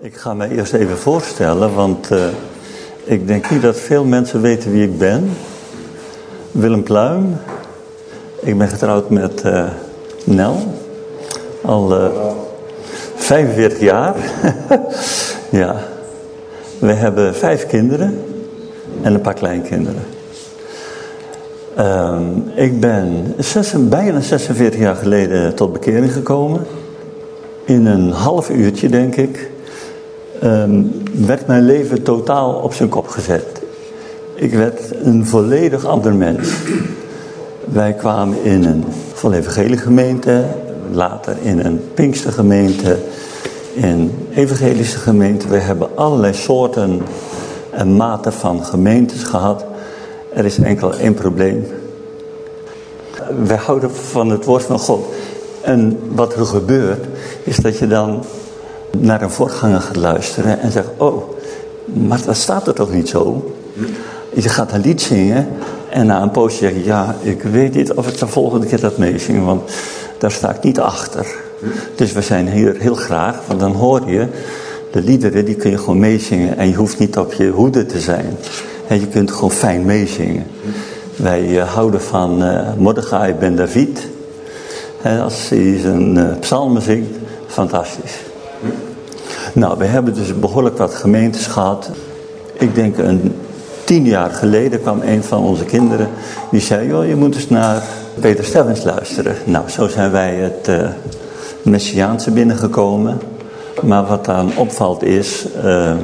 Ik ga mij eerst even voorstellen, want uh, ik denk niet dat veel mensen weten wie ik ben. Willem Pluim. Ik ben getrouwd met uh, Nel. Al uh, 45 jaar. ja. We hebben vijf kinderen en een paar kleinkinderen. Um, ik ben zes, bijna 46 jaar geleden tot bekering gekomen. In een half uurtje, denk ik, um, werd mijn leven totaal op zijn kop gezet. Ik werd een volledig ander mens. Wij kwamen in een vol evangelische gemeente, later in een Pinkstergemeente, in evangelische gemeente. We hebben allerlei soorten en maten van gemeentes gehad. Er is enkel één probleem. Wij houden van het woord van God. En wat er gebeurt, is dat je dan naar een voorganger gaat luisteren en zegt, oh, maar dat staat er toch niet zo? Je gaat een lied zingen en na een poosje zeg je, ja, ik weet niet of ik de volgende keer dat meezing, want daar sta ik niet achter. Dus we zijn hier heel graag, want dan hoor je de liederen, die kun je gewoon meezingen en je hoeft niet op je hoede te zijn. En je kunt gewoon fijn meezingen. Wij uh, houden van uh, ben David. Als hij zijn uh, psalmen zingt, fantastisch. Nou, we hebben dus behoorlijk wat gemeentes gehad. Ik denk een tien jaar geleden kwam een van onze kinderen. Die zei, joh, je moet eens naar Peter Stevens luisteren. Nou, zo zijn wij het uh, Messiaanse binnengekomen. Maar wat dan opvalt is... Uh,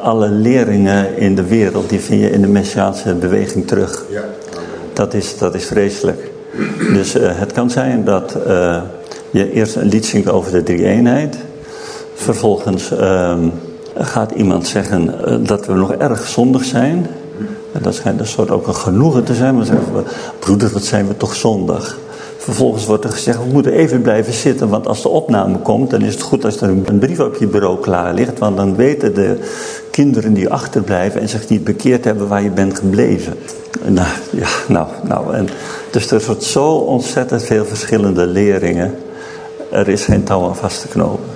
alle leringen in de wereld, die vind je in de Messiaanse beweging terug. Ja. Dat, is, dat is vreselijk. Dus uh, het kan zijn dat je eerst een lied zingt over de drie-eenheid... Vervolgens uh, gaat iemand zeggen uh, dat we nog erg zondig zijn. En dat schijnt een soort ook een genoegen te zijn. Maar zeggen we, broeder, wat zijn we toch zondig. Vervolgens wordt er gezegd, we moeten even blijven zitten. Want als de opname komt, dan is het goed als er een brief op je bureau klaar ligt. Want dan weten de kinderen die achterblijven en zich niet bekeerd hebben waar je bent gebleven. Nou, ja, nou, nou. Dus er wordt zo ontzettend veel verschillende leringen. Er is geen touw aan vast te knopen.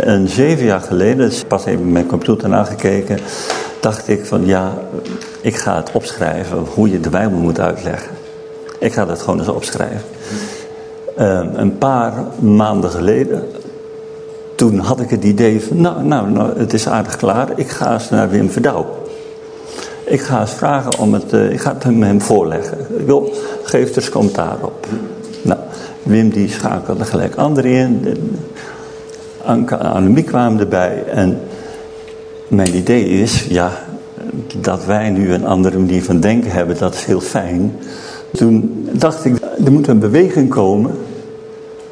En zeven jaar geleden, dus pas even mijn computer nagekeken, dacht ik van ja, ik ga het opschrijven hoe je de Bijbel moet uitleggen. Ik ga dat gewoon eens opschrijven. Um, een paar maanden geleden, toen had ik het idee van nou, nou, nou, het is aardig klaar. Ik ga eens naar Wim Verdouw. Ik ga eens vragen om het, uh, ik ga het hem voorleggen. Ik wil, geef er eens commentaar op. Nou, Wim die schakelde gelijk anderen in. Anke en Annemie kwamen erbij. En mijn idee is, ja, dat wij nu een andere manier van denken hebben, dat is heel fijn. Toen dacht ik, er moet een beweging komen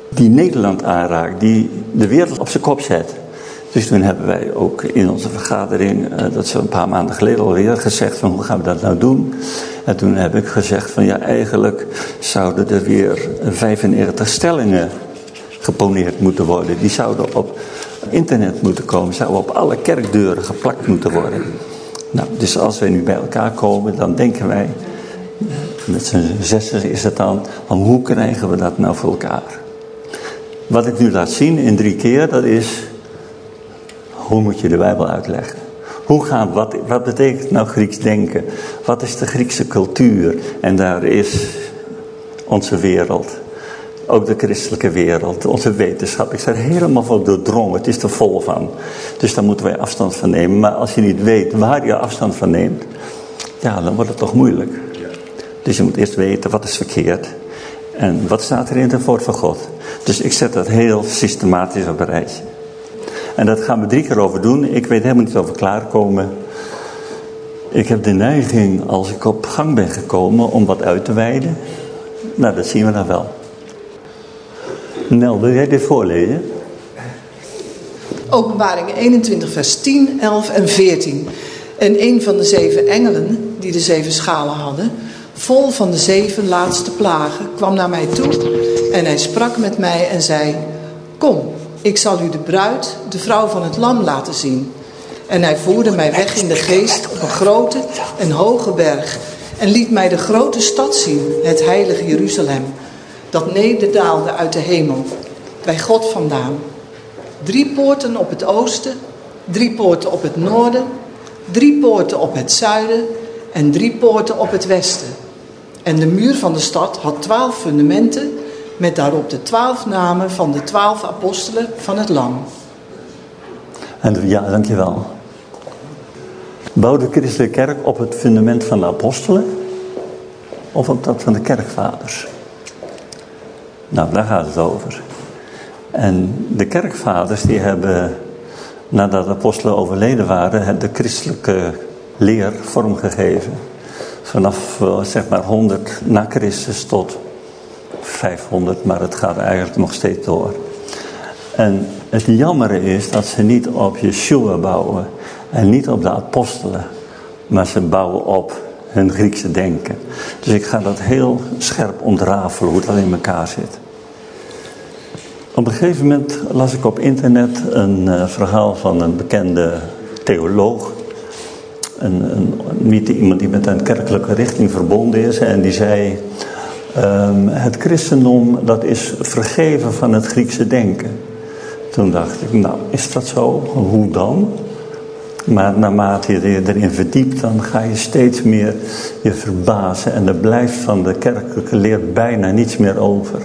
die Nederland aanraakt, die de wereld op zijn kop zet. Dus toen hebben wij ook in onze vergadering, uh, dat is een paar maanden geleden alweer, gezegd van hoe gaan we dat nou doen? En toen heb ik gezegd van ja, eigenlijk zouden er weer 95 stellingen geponeerd moeten worden. Die zouden op internet moeten komen, zouden op alle kerkdeuren geplakt moeten worden. Nou, dus als wij nu bij elkaar komen, dan denken wij, met z'n zessen is het dan, van hoe krijgen we dat nou voor elkaar? Wat ik nu laat zien in drie keer, dat is, hoe moet je de Bijbel uitleggen? Hoe gaan, wat, wat betekent nou Grieks denken? Wat is de Griekse cultuur? En daar is onze wereld. Ook de christelijke wereld, onze wetenschap. Ik er helemaal van doordrongen. Het is er vol van. Dus daar moeten wij afstand van nemen. Maar als je niet weet waar je afstand van neemt, ja, dan wordt het toch moeilijk. Dus je moet eerst weten wat is verkeerd. En wat staat er in het woord van God. Dus ik zet dat heel systematisch op een rijtje. En dat gaan we drie keer over doen. Ik weet helemaal niet of we klaarkomen. Ik heb de neiging, als ik op gang ben gekomen, om wat uit te wijden. Nou, dat zien we dan wel. Nel, wil jij dit voorlezen? Openbaring 21, vers 10, 11 en 14. En een van de zeven engelen, die de zeven schalen hadden, vol van de zeven laatste plagen, kwam naar mij toe en hij sprak met mij en zei: Kom, ik zal u de bruid, de vrouw van het lam, laten zien. En hij voerde mij weg in de geest op een grote en hoge berg en liet mij de grote stad zien, het heilige Jeruzalem, dat nederdaalde uit de hemel, bij God vandaan. Drie poorten op het oosten, drie poorten op het noorden, drie poorten op het zuiden en drie poorten op het westen. En de muur van de stad had twaalf fundamenten met daarop de twaalf namen van de twaalf apostelen van het Lam. En ja, dankjewel. Bouw de christelijke kerk op het fundament van de apostelen of op dat van de kerkvaders? Nou, daar gaat het over. En de kerkvaders die hebben, nadat de apostelen overleden waren, de christelijke leer vormgegeven. Vanaf eh, zeg maar 100 na Christus tot 500, maar het gaat eigenlijk nog steeds door. En het jammere is dat ze niet op Yeshua bouwen en niet op de apostelen, maar ze bouwen op hun Griekse denken. Dus ik ga dat heel scherp ontrafelen hoe dat in elkaar zit. Op een gegeven moment las ik op internet een uh, verhaal van een bekende theoloog. Een, een, niet iemand die met een kerkelijke richting verbonden is. En die zei, um, het christendom dat is vergeven van het Griekse denken. Toen dacht ik, nou is dat zo? Hoe dan? Maar naarmate je je erin verdiept, dan ga je steeds meer je verbazen. En er blijft van de kerkelijke leer bijna niets meer over.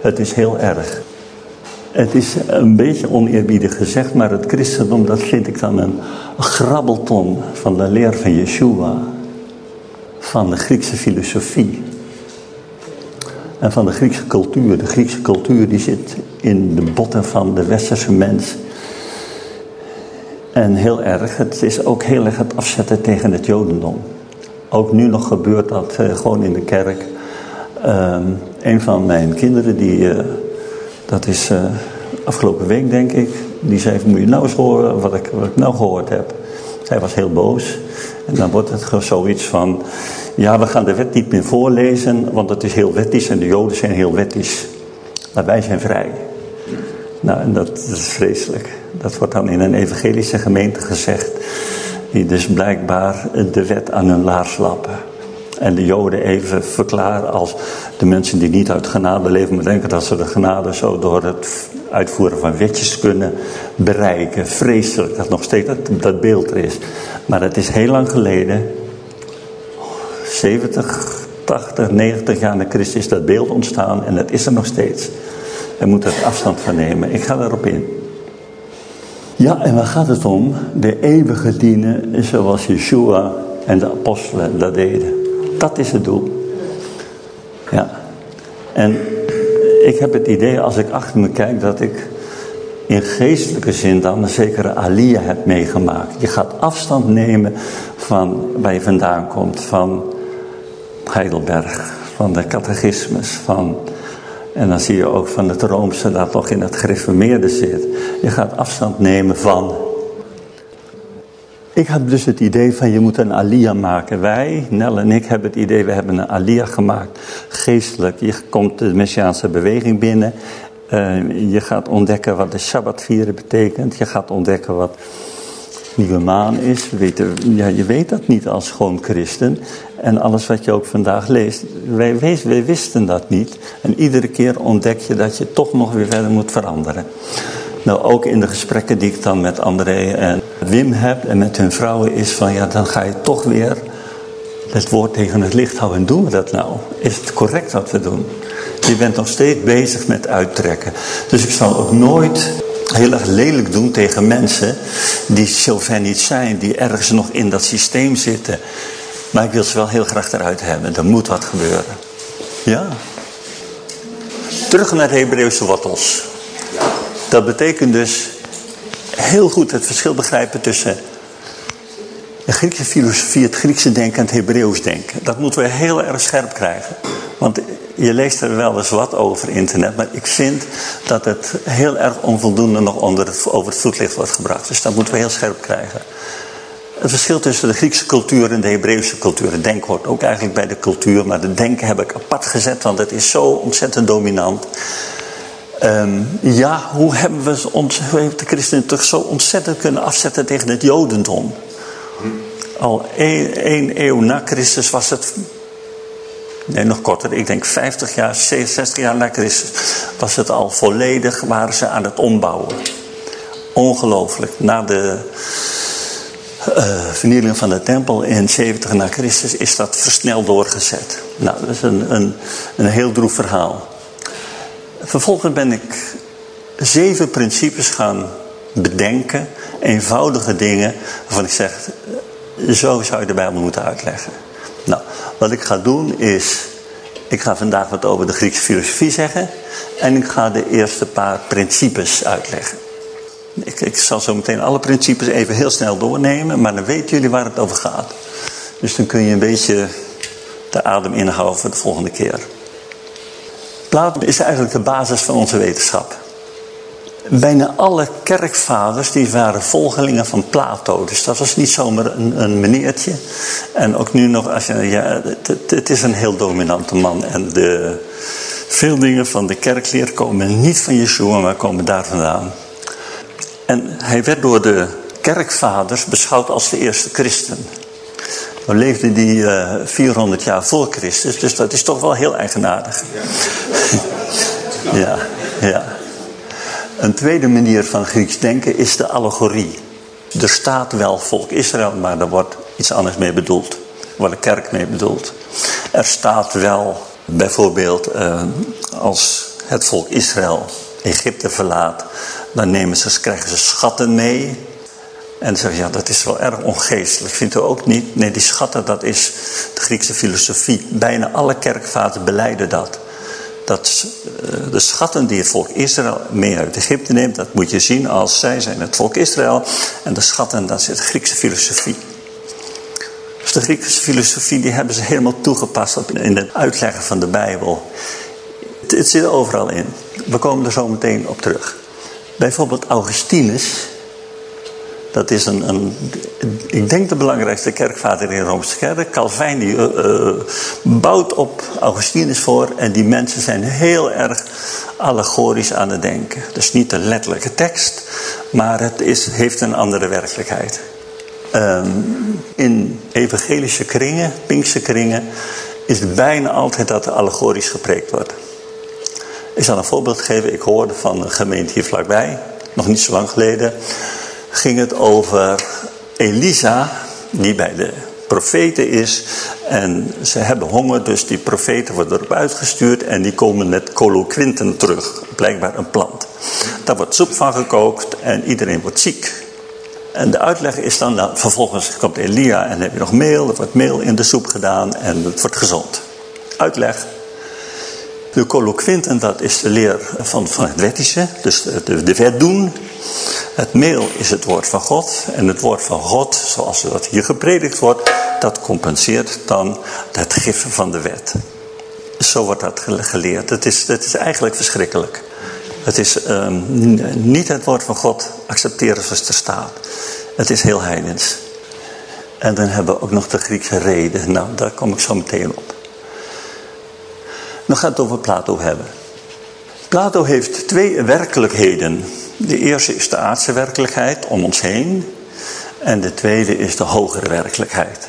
Het is heel erg. Het is een beetje oneerbiedig gezegd, maar het christendom, dat vind ik dan een grabbelton van de leer van Yeshua. Van de Griekse filosofie. En van de Griekse cultuur. De Griekse cultuur die zit in de botten van de westerse mens. En heel erg, het is ook heel erg het afzetten tegen het jodendom. Ook nu nog gebeurt dat uh, gewoon in de kerk. Uh, een van mijn kinderen, die, uh, dat is uh, afgelopen week denk ik, die zei moet je nou eens horen wat ik, wat ik nou gehoord heb. Zij was heel boos. En dan wordt het zoiets van, ja we gaan de wet niet meer voorlezen, want het is heel wettisch en de joden zijn heel wettisch. Maar wij zijn vrij. Nou, en dat, dat is vreselijk. Dat wordt dan in een evangelische gemeente gezegd. Die dus blijkbaar de wet aan hun laars lappen. En de joden even verklaren als de mensen die niet uit genade leven. Maar denken dat ze de genade zo door het uitvoeren van wetjes kunnen bereiken. Vreselijk dat nog steeds dat, dat beeld er is. Maar het is heel lang geleden. 70, 80, 90 jaar na Christus is dat beeld ontstaan. En dat is er nog steeds. We moeten er afstand van nemen. Ik ga daarop in. Ja, en waar gaat het om? De eeuwige dienen zoals Yeshua en de apostelen dat deden. Dat is het doel. Ja. En ik heb het idee als ik achter me kijk dat ik in geestelijke zin dan een zekere alia heb meegemaakt. Je gaat afstand nemen van waar je vandaan komt. Van Heidelberg, van de catechismus, van en dan zie je ook van het Roomse dat nog in het gereformeerde zit. Je gaat afstand nemen van. Ik heb dus het idee van je moet een alia maken. Wij, Nel en ik, hebben het idee, we hebben een alia gemaakt. Geestelijk. Je komt de Messiaanse beweging binnen. Uh, je gaat ontdekken wat de Shabbat vieren betekent. Je gaat ontdekken wat nieuwe maan is. Weet, ja, je weet dat niet als gewoon christen. En alles wat je ook vandaag leest, wij, wij, wisten dat niet. En iedere keer ontdek je dat je toch nog weer verder moet veranderen. Nou, ook in de gesprekken die ik dan met André en Wim heb en met hun vrouwen is van ja, dan ga je toch weer het woord tegen het licht houden. En doen we dat nou? Is het correct wat we doen? Je bent nog steeds bezig met uittrekken. Dus ik zal ook nooit heel erg lelijk doen tegen mensen die zover niet zijn, die ergens nog in dat systeem zitten. Maar ik wil ze wel heel graag eruit hebben. Er moet wat gebeuren. Ja. Terug naar de Hebreeuwse wortels. Dat betekent dus heel goed het verschil begrijpen tussen de Griekse filosofie, het Griekse denken en het Hebreeuws denken. Dat moeten we heel erg scherp krijgen. Want je leest er wel eens wat over internet, maar ik vind dat het heel erg onvoldoende nog onder het, over het voetlicht wordt gebracht. Dus dat moeten we heel scherp krijgen. Het verschil tussen de Griekse cultuur en de Hebreeuwse cultuur. Het denken hoort ook eigenlijk bij de cultuur, maar het denken heb ik apart gezet, want het is zo ontzettend dominant. Ehm, ja, hoe hebben we ons, hoe heeft de christenen toch zo ontzettend kunnen afzetten tegen het jodendom? Al één eeuw na Christus was het nee nog korter, ik denk 50 jaar, 60 jaar na Christus, was het al volledig, waren ze aan het ombouwen. Ongelooflijk. Na de uh, vernieling van de tempel in 70 na Christus is dat versneld doorgezet. Nou, dat is een, een, een heel droef verhaal. Vervolgens ben ik zeven principes gaan bedenken, eenvoudige dingen, waarvan ik zeg, zo zou je de Bijbel moeten uitleggen. Nou, wat ik ga doen is, ik ga vandaag wat over de Griekse filosofie zeggen en ik ga de eerste paar principes uitleggen. Ik, ik zal zo meteen alle principes even heel snel doornemen, maar dan weten jullie waar het over gaat. Dus dan kun je een beetje de adem inhouden voor de volgende keer. Plato is eigenlijk de basis van onze wetenschap. Bijna alle kerkvaders die waren volgelingen van Plato. Dus dat was niet zomaar een, een meneertje. En ook nu nog, als je, ja, het, het, is een heel dominante man. En de, veel dingen van de kerkleer komen niet van Yeshua, maar komen daar vandaan. En hij werd door de kerkvaders beschouwd als de eerste christen. Dan leefde die uh, eh, 400 jaar voor Christus, dus dat is toch wel heel eigenaardig. ja, ja. Een tweede manier van Grieks denken is de allegorie. Er staat wel volk Israël, maar er wordt iets anders mee bedoeld. Wordt een kerk mee bedoeld. Er staat wel bijvoorbeeld uh, als het volk Israël Egypte verlaat, dan nemen ze, krijgen ze schatten mee. En zeggen ja, dat is wel erg ongeestelijk. Vindt u ook niet? Nee, die schatten, dat is de Griekse filosofie. Bijna alle kerkvaders beleiden dat. Dat eh, de schatten die het volk Israël mee uit Egypte neemt, dat moet je zien als zij zijn het volk Israël. En de schatten, dat is de Griekse filosofie. Dus de Griekse filosofie, die hebben ze helemaal toegepast in het uitleggen van de Bijbel. Het, het zit overal in. We komen er zo meteen op terug. Bijvoorbeeld Augustinus. Dat is een, een ik denk de belangrijkste kerkvader in de Romeinse kerk. Calvijn die uh, bouwt op Augustinus voor. En die mensen zijn heel erg allegorisch aan het denken. Dus niet de letterlijke tekst. Maar het is, heeft een andere werkelijkheid. Um, in evangelische kringen, Pinkse kringen, is het bijna altijd dat er allegorisch gepreekt wordt. Ik zal een voorbeeld geven. Ik hoorde van een gemeente hier vlakbij, nog niet zo lang geleden, ging het over Elisa, die bij de profeten is. En ze hebben honger, dus die profeten worden erop uitgestuurd en die komen met coloquinten terug. Blijkbaar een plant. Daar wordt soep van gekookt en iedereen wordt ziek. En de uitleg is dan, vervolgens komt Elia en heb je nog meel. Er wordt meel in de soep gedaan en het wordt gezond. Uitleg, de colloquinten, dat is de leer van, van het wettische, dus de, de wet doen. Het meel is het woord van God. En het woord van God, zoals dat hier gepredikt wordt, dat compenseert dan het gif van de wet. Zo wordt dat geleerd. Het is, het is eigenlijk verschrikkelijk. Het is um, niet het woord van God accepteren zoals het er staat. Het is heel heidens. En dan hebben we ook nog de Griekse reden. Nou, daar kom ik zo meteen op. Dan gaat het over Plato hebben. Plato heeft twee werkelijkheden. De eerste is de aardse werkelijkheid om ons heen. En de tweede is de hogere werkelijkheid.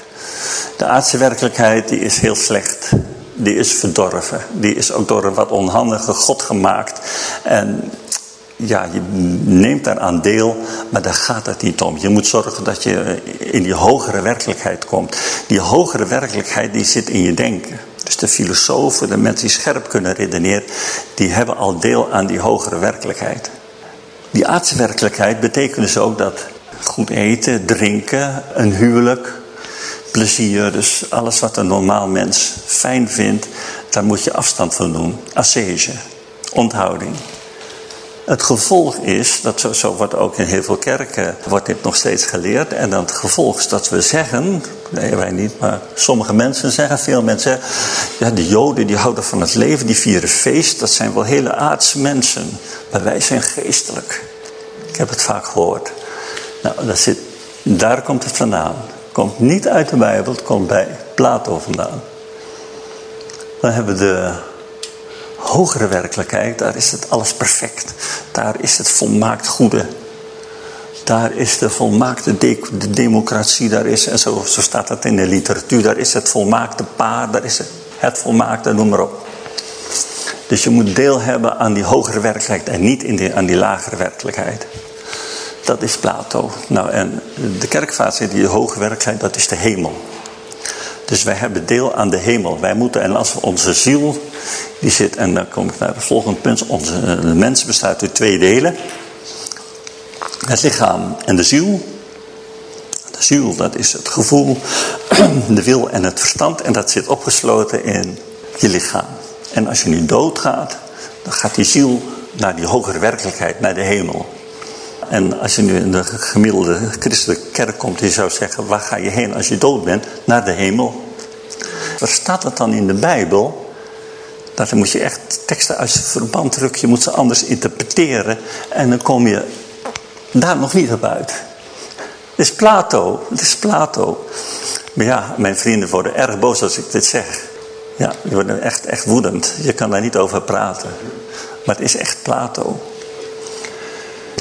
De aardse werkelijkheid die is heel slecht. Die is verdorven. Die is ook door een wat onhandige God gemaakt. En ja, je neemt daaraan deel, maar daar gaat het niet om. Je moet zorgen dat je in die hogere werkelijkheid komt. Die hogere werkelijkheid die zit in je denken. Dus de filosofen, de mensen die scherp kunnen redeneren, die hebben al deel aan die hogere werkelijkheid. Die aardse werkelijkheid betekent dus ook dat goed eten, drinken, een huwelijk, plezier, dus alles wat een normaal mens fijn vindt, daar moet je afstand van doen. Assege, onthouding. Het gevolg is, dat zo, wordt ook in heel veel kerken, wordt dit nog steeds geleerd. En dan het gevolg is dat we zeggen, nee wij niet, maar sommige mensen zeggen, veel mensen zeggen, ja de joden die houden van het leven, die vieren feest, dat zijn wel hele aardse mensen. Maar wij zijn geestelijk. Ik heb het vaak gehoord. Nou, daar zit Daar komt het vandaan. Komt niet uit de Bijbel, het komt bij Plato vandaan. Dan hebben we de hogere werkelijkheid, daar is het alles perfect. Daar is het volmaakt goede. Daar is de volmaakte de democratie, daar is, en zo, zo staat dat in de literatuur, daar is het volmaakte paar, daar is het, het volmaakte, noem maar op. Dus je moet deel hebben aan die hogere werkelijkheid en niet in aan die lagere werkelijkheid. Dat is Plato. Nou, en de kerkvaart die hoge werkelijkheid, dat is de hemel. Dus wij hebben deel aan de hemel. Wij moeten, en als onze ziel, die zit, en dan kom ik naar het volgende punt. Onze de mens bestaat uit twee delen. Het lichaam en de ziel. De ziel, dat is het gevoel, de wil en het verstand. En dat zit opgesloten in je lichaam. En als je nu doodgaat, dan gaat die ziel naar die hogere werkelijkheid, naar de hemel. En als je nu in de gemiddelde christelijke kerk komt, die zou zeggen, waar ga je heen als je dood bent? Naar de hemel. Waar staat dat dan in de Bijbel? Dan moet je echt teksten uit verband drukken, je moet ze anders interpreteren. En dan kom je daar nog niet op uit. Het is Plato, het is Plato. Maar ja, mijn vrienden worden erg boos als ik dit zeg. Ja, die worden echt, echt woedend. Je kan daar niet over praten. Maar het is echt Plato.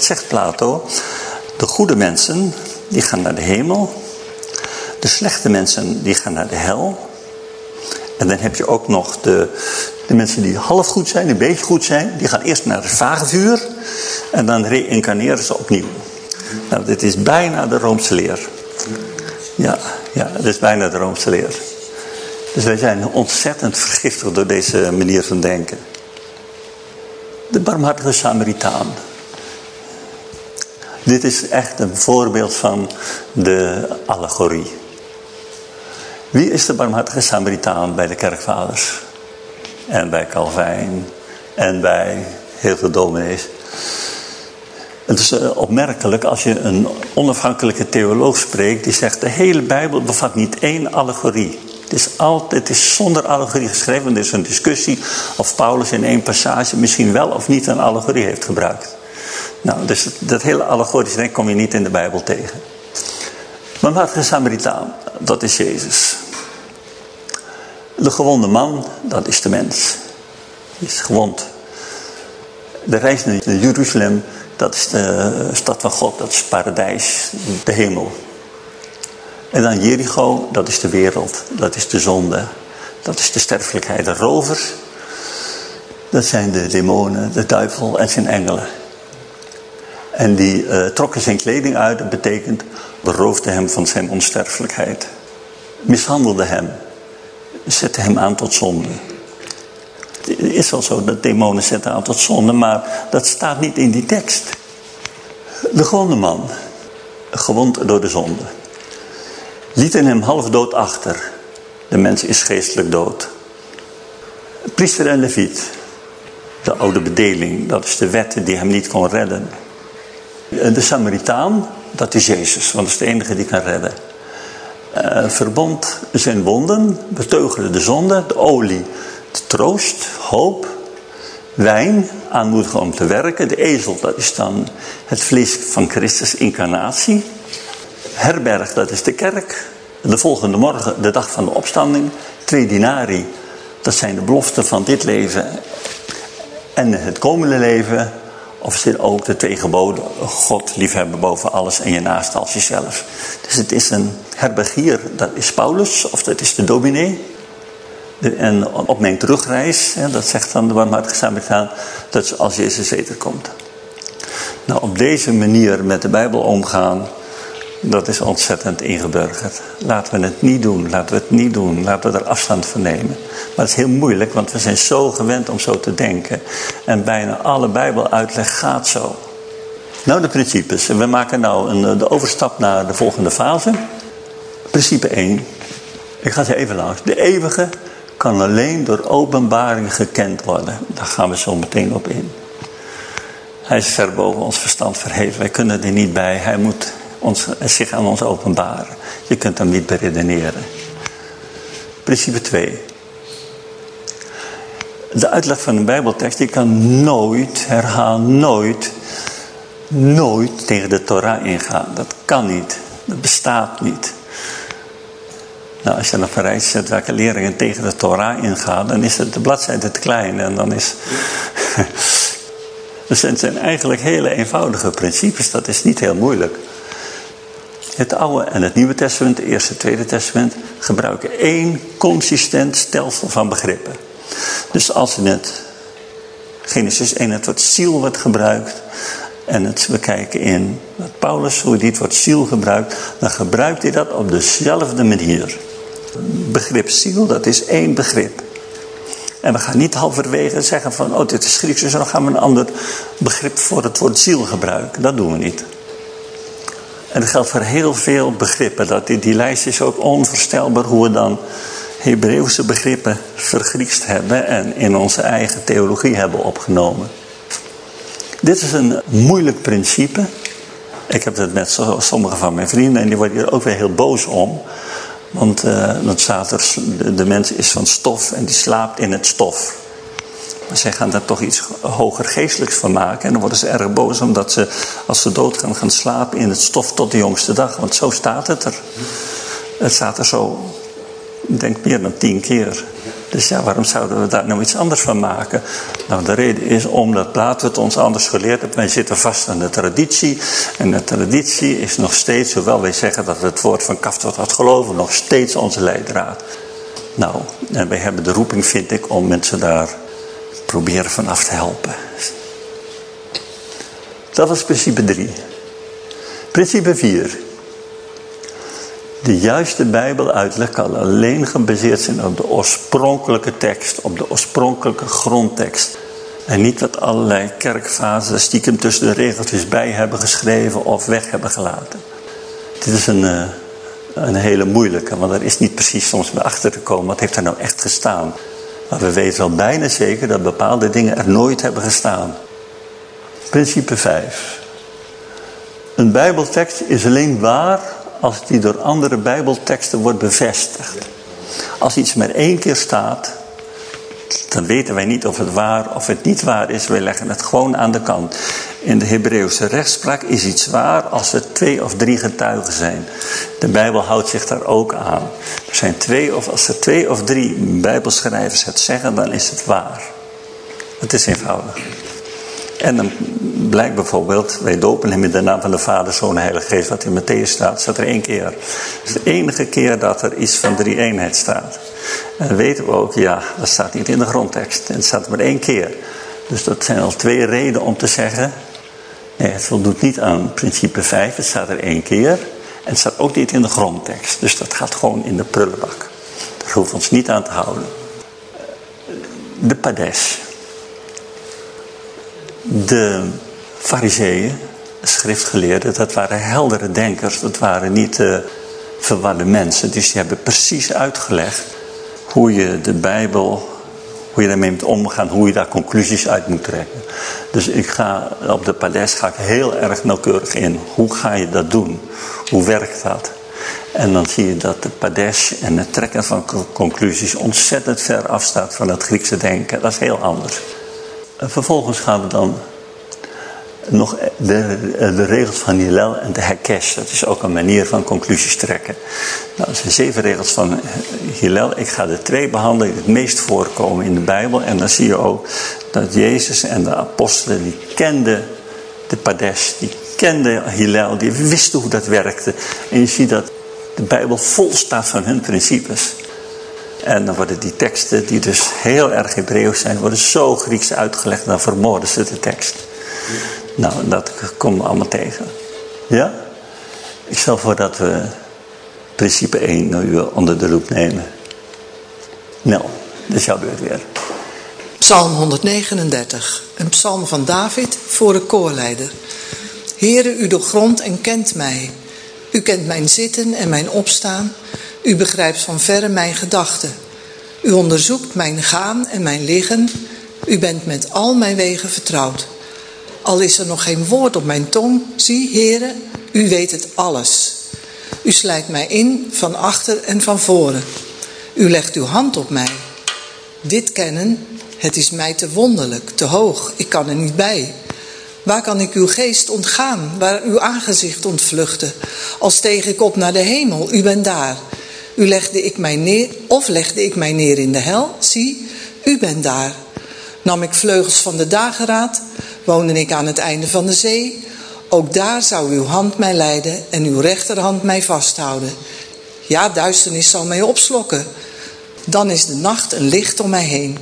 Zegt Plato, de goede mensen die gaan naar de hemel. De slechte mensen die gaan naar de hel. En dan heb je ook nog de, de mensen die half goed zijn, een beetje goed zijn. Die gaan eerst naar het vagevuur. En dan reïncarneren ze opnieuw. Nou, dit is bijna de Roomse leer. Ja, ja, dit is bijna de Roomse leer. Dus wij zijn ontzettend vergiftigd door deze manier van denken. De barmhartige Samaritaan. Dit is echt een voorbeeld van de allegorie. Wie is de barmhartige Samaritaan bij de kerkvaders? En bij Calvijn. En bij heel veel dominees. Het is eh, opmerkelijk als je een onafhankelijke theoloog spreekt... die zegt de hele Bijbel bevat niet één allegorie. Het is, altijd, is zonder allegorie geschreven. Er is een discussie of Paulus in één passage misschien wel of niet een allegorie heeft gebruikt. Nou, dus dat hele allegorische denken kom je niet in de Bijbel tegen. Maar is Samaritaan? Dat is Jezus. De gewonde man, dat is de mens. Die is gewond. De reis naar Jeruzalem, dat is de stad van God, dat is paradijs, de hemel. En dan Jericho, dat is de wereld, dat is de zonde, dat is de sterfelijkheid. De rovers, dat zijn de demonen, de duivel en zijn engelen. En die uh, trokken zijn kleding uit, dat betekent beroofde hem van zijn onsterfelijkheid. Mishandelde hem, zette hem aan tot zonde. Het is wel zo dat demonen zetten aan tot zonde, maar dat staat niet in die tekst. De gewonde man, gewond door de zonde lieten hem half dood achter. De mens is geestelijk dood. Priester en leviet, de oude bedeling, dat is de wet die hem niet kon redden. De Samaritaan, dat is Jezus, want dat is de enige die kan redden. Uh, verbond zijn wonden, beteugelen de zonde, de olie, de troost, hoop, wijn, aanmoedigen om te werken. De ezel, dat is dan het vlees van Christus incarnatie herberg, dat is de kerk. De volgende morgen, de dag van de opstanding. Twee dinari, dat zijn de beloften van dit leven en het komende leven. Of zit ook de twee geboden, God liefhebben boven alles en je naast als jezelf. Dus het is een herbergier, dat is Paulus, of dat is de dominee. En op mijn terugreis, dat zegt dan de barmhartige Samaritaan, dat is als Jezus eten komt. Nou, op deze manier met de Bijbel omgaan, dat is ontzettend ingeburgerd. Laten we het niet doen, laten we het niet doen, laten we er afstand van nemen. Maar het is heel moeilijk, want we zijn zo gewend om zo te denken. En bijna alle bijbeluitleg gaat zo. Nou, de principes. We maken nou een, de overstap naar de volgende fase. Principe 1. Ik ga ze even langs. De eeuwige kan alleen door openbaring gekend worden. Daar gaan we zo meteen op in. Hij is ver boven ons verstand verheven. Wij kunnen er niet bij. Hij moet ons, zich aan ons openbaren. Je kunt hem niet beredeneren. Principe 2. De uitleg van een bijbeltekst, die kan nooit, herhaal nooit, nooit tegen de Torah ingaan. Dat kan niet. Dat bestaat niet. Nou, als je dan vereist zet welke leerlingen tegen de Torah ingaan, dan is het de bladzijde te klein. En dan is. dus het zijn eigenlijk hele eenvoudige principes, dat is niet heel moeilijk. Het Oude en het Nieuwe Testament, het Eerste en Tweede Testament, gebruiken één consistent stelsel van begrippen. Dus als in het Genesis 1 het woord ziel wordt gebruikt, en het, we kijken in wat Paulus, hoe hij het woord ziel gebruikt, dan gebruikt hij dat op dezelfde manier. Begrip ziel, dat is één begrip. En we gaan niet halverwege zeggen van, oh dit is Grieks, dus dan gaan we een ander begrip voor het woord ziel gebruiken. Dat doen we niet. En dat geldt voor heel veel begrippen. Dat die, die lijst is ook onvoorstelbaar hoe we dan Hebreeuwse begrippen vergriekst hebben en in onze eigen theologie hebben opgenomen. Dit is een moeilijk principe. Ik heb het met sommige van mijn vrienden en die worden hier ook weer heel boos om. Want uh, dan staat er, de mens is van stof en die slaapt in het stof. Maar zij gaan daar toch iets hoger geestelijks van maken. En dan worden ze erg boos omdat ze, als ze doodgaan, gaan slapen in het stof tot de jongste dag. Want zo staat het er. Het staat er zo, ik denk meer dan tien keer. Dus ja, waarom zouden we daar nou iets anders van maken? Nou, de reden is omdat Plato het ons anders geleerd heeft. Wij zitten vast aan de traditie. En de traditie is nog steeds, hoewel wij zeggen dat het woord van Kaf tot had geloven, nog steeds onze leidraad. Nou, en wij hebben de roeping, vind ik, om mensen daar proberen vanaf te helpen. Dat was principe 3. Principe 4. De juiste Bijbeluitleg kan alleen gebaseerd zijn op de oorspronkelijke tekst, op de oorspronkelijke grondtekst. En niet wat allerlei kerkfasen stiekem tussen de regeltjes bij hebben geschreven of weg hebben gelaten. Dit is een, eh, een hele moeilijke, want er is niet precies soms bij achter te komen. Wat heeft er nou echt gestaan? Maar we weten wel bijna zeker dat bepaalde dingen er nooit hebben gestaan. Principe 5. Een bijbeltekst is alleen waar als die door andere bijbelteksten wordt bevestigd. Als iets maar één keer staat, dan weten wij niet of het waar of het niet waar is. Wij leggen het gewoon aan de kant. In de Hebreeuwse rechtspraak is iets waar als er twee of drie getuigen zijn. De Bijbel houdt zich daar ook aan. Er zijn twee of als er twee of drie Bijbelschrijvers het zeggen, dan is het waar. Het is eenvoudig. En dan blijkt bijvoorbeeld, wij dopen hem in de naam van de Vader, Zoon en Heilige Geest, wat in Matthäus staat, staat er één keer. Het is de enige keer dat er iets van drie eenheid staat. En dan weten we ook, ja, dat staat niet in de grondtekst. En het staat maar één keer. Dus dat zijn al twee redenen om te zeggen, nee, het voldoet niet aan principe 5, het staat er één keer. En het staat ook niet in de grondtekst. Dus dat gaat gewoon in de prullenbak. Daar hoeven we ons niet aan te houden. De Padesh. De fariseeën, schriftgeleerden, dat waren heldere denkers. Dat waren niet uh, verwarde mensen. Dus die hebben precies uitgelegd hoe je de Bijbel, hoe je daarmee moet omgaan, hoe je daar conclusies uit moet trekken. Dus ik ga op de paleis ga ik heel erg nauwkeurig in. Hoe ga je dat doen? Hoe werkt dat? En dan zie je dat de padesh en het trekken van conclusies ontzettend ver afstaat van het Griekse denken. Dat is heel anders. En vervolgens gaan we dan nog de, de regels van Hillel en de Hekesh. Dat is ook een manier van conclusies trekken. Nou, dat zijn zeven regels van Hillel. Ik ga de twee behandelen die het meest voorkomen in de Bijbel. En dan zie je ook dat Jezus en de apostelen, die kenden de Padesh, die kenden Hillel, die wisten hoe dat werkte. En je ziet dat de Bijbel vol staat van hun principes. En dan worden die teksten, die dus heel erg Hebreeuws zijn, worden zo Grieks uitgelegd, dan vermoorden ze de tekst. Nou, dat komen we allemaal tegen. Ja? Ik stel voor dat we principe 1 nu onder de loep nemen. Nou, dat is jouw beurt weer. Psalm 139, een psalm van David voor de koorleider. Heere, u doorgrondt en kent mij. U kent mijn zitten en mijn opstaan. U begrijpt van verre mijn gedachten. U onderzoekt mijn gaan en mijn liggen. U bent met al mijn wegen vertrouwd. Al is er nog geen woord op mijn tong, zie, heren, u weet het alles. U slijt mij in van achter en van voren. U legt uw hand op mij. Dit kennen, het is mij te wonderlijk, te hoog, ik kan er niet bij. Waar kan ik uw geest ontgaan, waar uw aangezicht ontvluchten? Als steeg ik op naar de hemel, u bent daar. U legde ik mij neer, of legde ik mij neer in de hel? Zie, u bent daar. Nam ik vleugels van de dageraad, woonde ik aan het einde van de zee. Ook daar zou uw hand mij leiden en uw rechterhand mij vasthouden. Ja, duisternis zal mij opslokken. Dan is de nacht een licht om mij heen.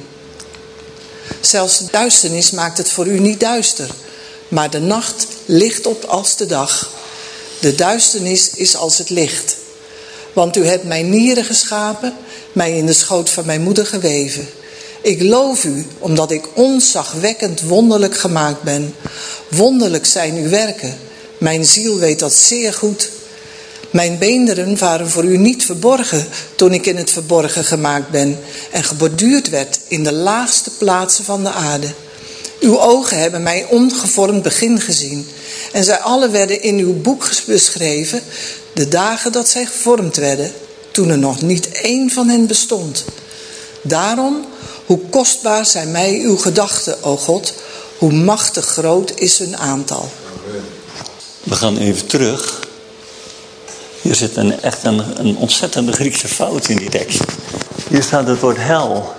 Zelfs de duisternis maakt het voor u niet duister, maar de nacht licht op als de dag. De duisternis is als het licht. Want u hebt mijn nieren geschapen, mij in de schoot van mijn moeder geweven. Ik loof u, omdat ik onzagwekkend wonderlijk gemaakt ben. Wonderlijk zijn uw werken. Mijn ziel weet dat zeer goed. Mijn beenderen waren voor u niet verborgen toen ik in het verborgen gemaakt ben en geborduurd werd in de laagste plaatsen van de aarde. Uw ogen hebben mij ongevormd begin gezien en zij alle werden in uw boek beschreven, de dagen dat zij gevormd werden, toen er nog niet één van hen bestond. Daarom, hoe kostbaar zijn mij uw gedachten, o God, hoe machtig groot is hun aantal. We gaan even terug. Hier zit een, echt een, een ontzettende Griekse fout in die tekst. Hier staat het woord hel.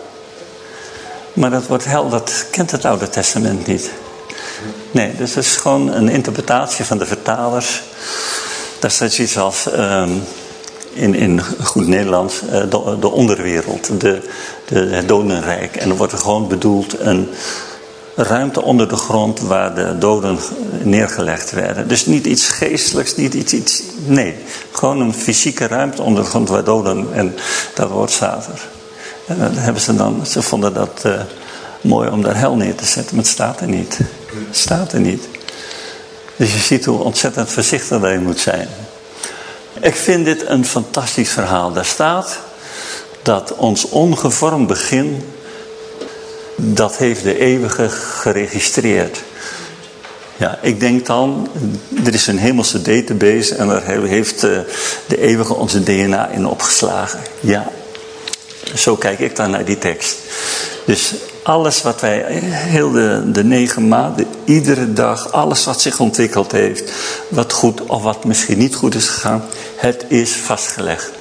Maar dat woord hel, dat kent het Oude Testament niet. Nee, dus het is gewoon een interpretatie van de vertalers. Daar staat iets als, um, in, in goed Nederlands, uh, de, de, onderwereld, de, de, het dodenrijk. En dan wordt er gewoon bedoeld een ruimte onder de grond waar de doden neergelegd werden. Dus niet iets geestelijks, niet iets, iets nee. Gewoon een fysieke ruimte onder de grond waar doden, en dat woord staat er. Dan hebben ze dan, ze vonden dat uh, mooi om daar hel neer te zetten, maar het staat er niet. Het staat er niet. Dus je ziet hoe ontzettend voorzichtig je moet zijn. Ik vind dit een fantastisch verhaal. Daar staat dat ons ongevormd begin dat heeft de eeuwige geregistreerd. Ja, ik denk dan, er is een hemelse database en daar heeft eh, de eeuwige onze DNA in opgeslagen. Ja, zo kijk ik dan naar die tekst. Dus alles wat wij, heel de, de negen maanden, iedere dag, alles wat zich ontwikkeld heeft, wat goed of wat misschien niet goed is gegaan, het is vastgelegd.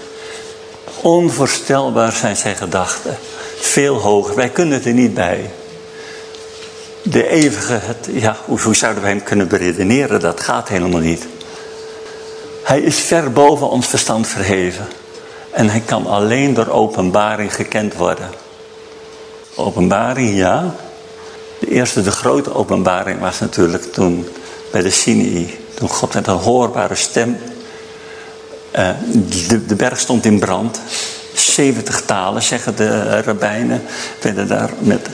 Onvoorstelbaar zijn zijn gedachten veel hoger. Wij kunnen er niet bij. De eeuwige, het, ja, hoe, zouden wij hem kunnen beredeneren? Dat gaat helemaal niet. Hij is ver boven ons verstand verheven. En hij kan alleen door openbaring gekend worden. Openbaring, ja. De eerste, de grote openbaring was natuurlijk toen bij de Sinai. Toen God met een hoorbare stem. Uh, de, de berg stond in brand. 70 talen, zeggen de rabbijnen, werden daar met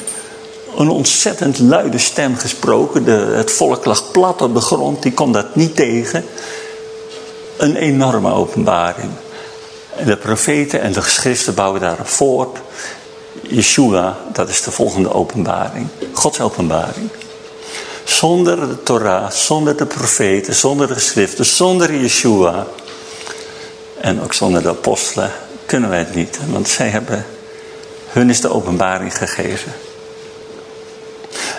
een ontzettend luide stem gesproken. De, het volk lag plat op de grond, die kon dat niet tegen. Een enorme openbaring. De profeten en de geschriften bouwen daarop voort. Yeshua, dat is de volgende openbaring. Gods openbaring. Zonder de Torah, zonder de profeten, zonder de geschriften, zonder Yeshua. En ook zonder de apostelen kunnen wij het niet. Want zij hebben, hun is de openbaring gegeven.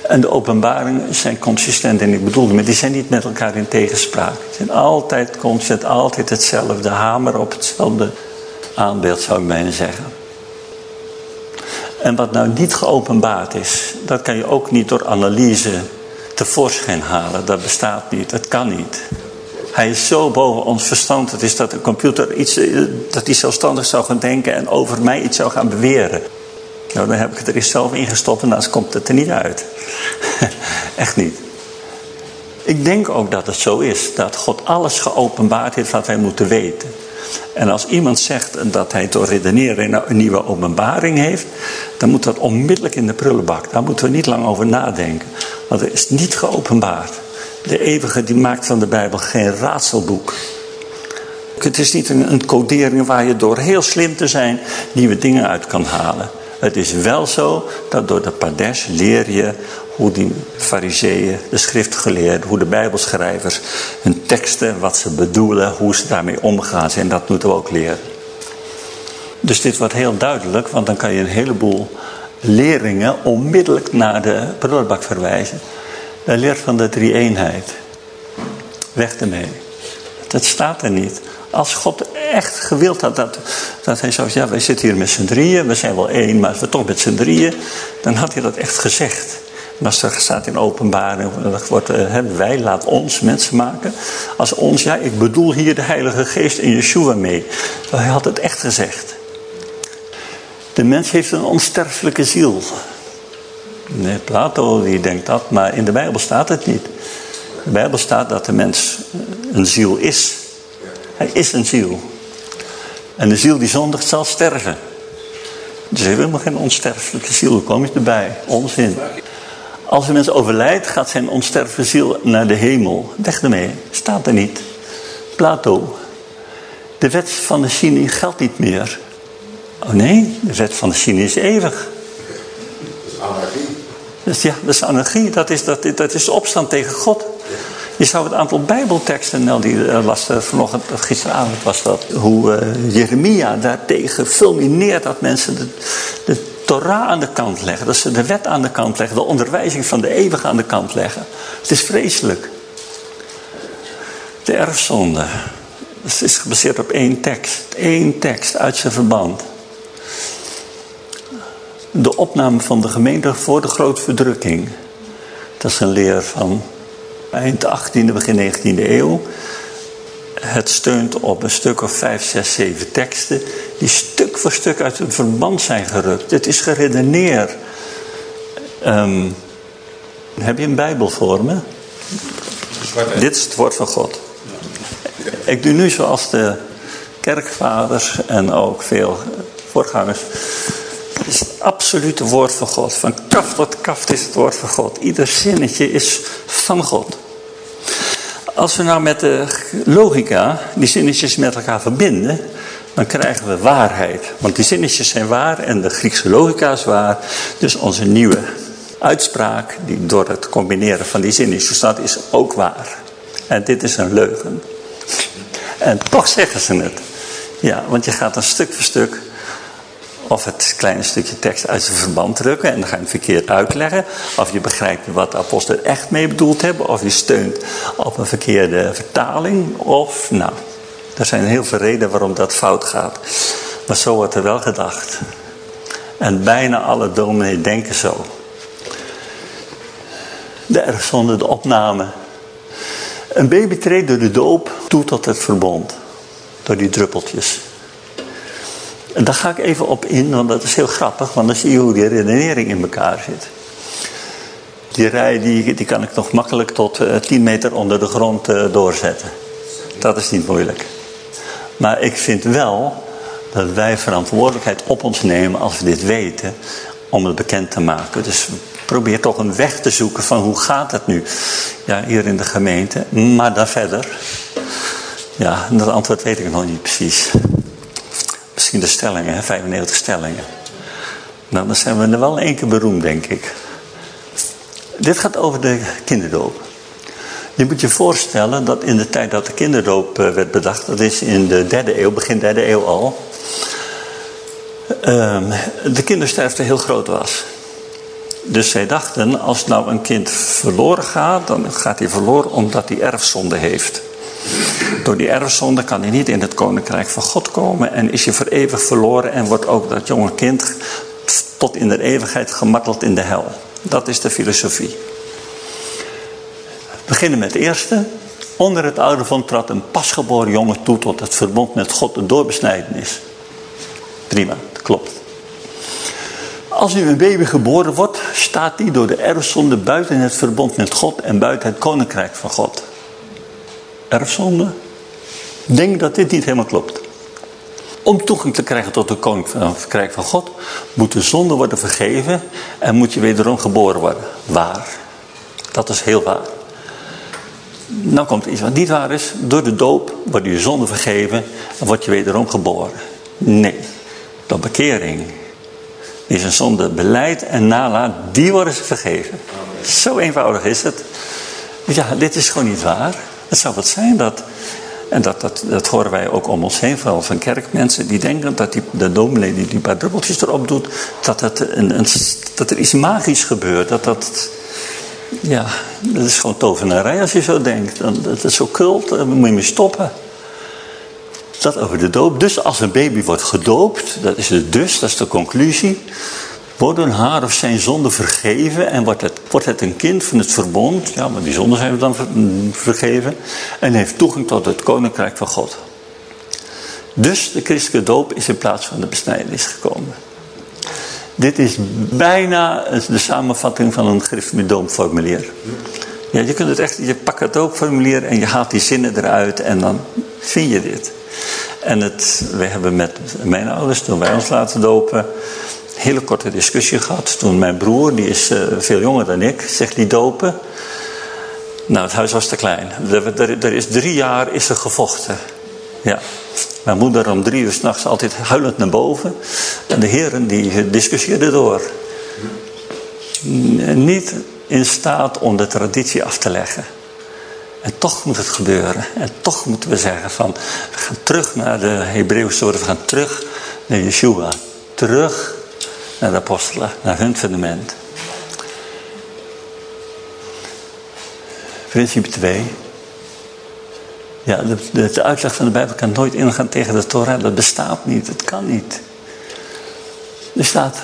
En de openbaringen zijn consistent. En ik bedoelde, maar die zijn niet met elkaar in tegenspraak. Ze zijn altijd constant, altijd hetzelfde. Hamer op hetzelfde aanbeeld zou ik bijna zeggen. En wat nou niet geopenbaard is, dat kan je ook niet door analyse tevoorschijn halen. Dat bestaat niet, dat kan niet. Hij is zo boven ons verstand. Het is dat een computer iets, eh, dat hij zelfstandig zou gaan denken en over mij iets zou gaan beweren. Nou, dan heb ik het er eens zelf ingestopt en dan komt het er niet uit. Echt niet. Ik denk ook dat het zo is. Dat God alles geopenbaard heeft wat wij moeten weten. En als iemand zegt dat hij door redeneren een nieuwe openbaring heeft, dan moet dat onmiddellijk in de prullenbak. Daar moeten we niet lang over nadenken. Want het is niet geopenbaard. De eeuwige die maakt van de Bijbel geen raadselboek. Het is niet een, codering waar je door heel slim te zijn nieuwe dingen uit kan halen. Het is wel zo dat door de Pardes leer je hoe die fariseeën, de schriftgeleerden, hoe de bijbelschrijvers hun teksten, wat ze bedoelen, hoe ze daarmee omgaan. En dat moeten we ook leren. Dus dit wordt heel duidelijk, want dan kan je een heleboel leringen onmiddellijk naar de prullenbak verwijzen. Hij leert van de drie-eenheid. Weg ermee. Dat staat er niet. Als God echt gewild had dat, dat hij zou zeggen, ja, wij zitten hier met z'n drieën, we zijn wel één, maar we toch met z'n drieën, dan had hij dat echt gezegd. Als er staat in openbaring, wordt, uh, wij laat ons mensen maken. Als ons, ja, ik bedoel hier de Heilige Geest en Yeshua mee. Hij had het echt gezegd. De mens heeft een onsterfelijke ziel. Nee, Plato die denkt dat, maar in de Bijbel staat het niet. In de Bijbel staat dat de mens een ziel is. Hij is een ziel. En de ziel die zondigt zal sterven. Dus heeft helemaal geen onsterfelijke ziel. Kom je erbij? Onzin. Als een mens overlijdt, gaat zijn onsterfelijke ziel naar de hemel. Weg ermee. Staat er niet. Plato. De wet van de Chini geldt niet meer. Oh nee, de wet van de Chini is eeuwig. Dat is anarchie. Ja, dat is anarchie. Dat is, dat, dat is opstand tegen God. Je zou het aantal bijbelteksten, nou die las uh, vanochtend, gisteravond was dat, hoe uh, Jeremia daartegen fulmineert dat mensen de, de Torah aan de kant leggen, dat ze de wet aan de kant leggen, de onderwijzing van de eeuwige aan de kant leggen. Het is vreselijk. De erfzonde. Het is gebaseerd op één tekst. één tekst uit zijn verband. De opname van de gemeente voor de grote verdrukking. Dat is een leer van eind 18e, begin 19e eeuw. Het steunt op een stuk of 5, 6, 7 teksten die stuk voor stuk uit hun verband zijn gerukt. Het is geredeneerd. Um, heb je een Bijbel voor me? Dit is het woord van God. Ik doe nu zoals de kerkvaders en ook veel voorgangers. Het is het absolute woord van God. Van kaf tot kaft is het woord van God. Ieder zinnetje is van God. Als we nou met de logica die zinnetjes met elkaar verbinden, dan krijgen we waarheid. Want die zinnetjes zijn waar en de Griekse logica is waar. Dus onze nieuwe uitspraak, die door het combineren van die zinnetjes staat, is ook waar. En dit is een leugen. En toch zeggen ze het. Ja, want je gaat een stuk voor stuk of het kleine stukje tekst uit zijn verband drukken en dan ga je het verkeerd uitleggen. Of je begrijpt wat de apostelen echt mee bedoeld hebben. Of je steunt op een verkeerde vertaling. Of nou, er zijn heel veel redenen waarom dat fout gaat. Maar zo wordt er wel gedacht. En bijna alle dominees denken zo. De erfzonde, de opname. Een baby treedt door de doop toe tot het verbond. Door die druppeltjes. En daar ga ik even op in, want dat is heel grappig, want dan zie je hoe die redenering in elkaar zit. Die rij die, die kan ik nog makkelijk tot uh, eh, 10 meter onder de grond uh, doorzetten. Dat is niet moeilijk. Maar ik vind wel dat wij verantwoordelijkheid op ons nemen als we dit weten, om het bekend te maken. Dus probeer toch een weg te zoeken van hoe gaat het nu ja, hier in de gemeente. Maar dan verder. Ja, dat antwoord weet ik nog niet precies. Misschien de stellingen, 95 stellingen. Nou, dan zijn we er wel één keer beroemd, denk ik. Dit gaat over de kinderdoop. Je moet je voorstellen dat in de tijd dat de kinderdoop eh, werd bedacht, dat is in de derde eeuw, begin derde eeuw al, ehm, de kindersterfte heel groot was. Dus zij dachten, als nou een kind verloren gaat, dan gaat hij verloren omdat hij erfzonde heeft. Door die erfzonde kan hij niet in het koninkrijk van God komen en is je voor eeuwig verloren en wordt ook dat jonge kind tot in de eeuwigheid gemarteld in de hel. Dat is de filosofie. We beginnen met het eerste. Onder het oude van trad een pasgeboren jongen toe tot het verbond met God de doorbesnijdenis. Prima, dat klopt. Als nu een baby geboren wordt, staat die door de erfzonde buiten het verbond met God en buiten het koninkrijk van God erfzonde. Denk dat dit niet helemaal klopt. Om toegang te krijgen tot de koninkrijk van God, moet de zonde worden vergeven en moet je wederom geboren worden. Waar. Dat is heel waar. Nou komt iets wat niet waar is. Door de doop wordt je zonde vergeven en word je wederom geboren. Nee, door bekering is een zonde beleid en nalaat, die worden ze vergeven. Zo eenvoudig is het. Ja, dit is gewoon niet waar. Het zou wat zijn dat, en dat, dat, dat horen wij ook om ons heen, van kerkmensen, die denken dat die, de dominee die die paar druppeltjes erop doet, dat, het een, een, dat er iets magisch gebeurt. Dat, dat, Ja, dat is gewoon tovenarij als je zo denkt. Dat is zo daar moet je mee stoppen. Dat over de doop. Dus als een baby wordt gedoopt, dat is het dus, dat is de conclusie. Worden haar of zijn zonden vergeven en wordt het, wordt het een kind van het verbond. Ja, maar die zonden zijn dan vergeven. En heeft toegang tot het koninkrijk van God. Dus de christelijke doop is in plaats van de besnijdenis gekomen. Dit is bijna de samenvatting van een doopformulier. Ja, je kunt het echt, je pakt het doopformulier en je haalt die zinnen eruit en dan vind je dit. En het, we hebben met mijn ouders, toen wij ons laten dopen, hele korte discussie gehad. Toen mijn broer, die is uh, veel jonger dan ik, zegt die dopen. Nou, het huis was te klein. Er is drie jaar is er gevochten. Ja. Mijn moeder om drie uur s'nachts altijd huilend naar boven. En de heren die discussieerden door. Niet in staat om de traditie af te leggen. En toch moet het gebeuren. En toch moeten we zeggen van, we gaan terug naar de Hebreeuwse woorden. We gaan terug naar Yeshua. Terug naar de apostelen, naar hun fundament. Principe 2. Ja, de, de, uitleg van de Bijbel kan nooit ingaan tegen de Torah. Dat bestaat niet, het kan niet. Er staat,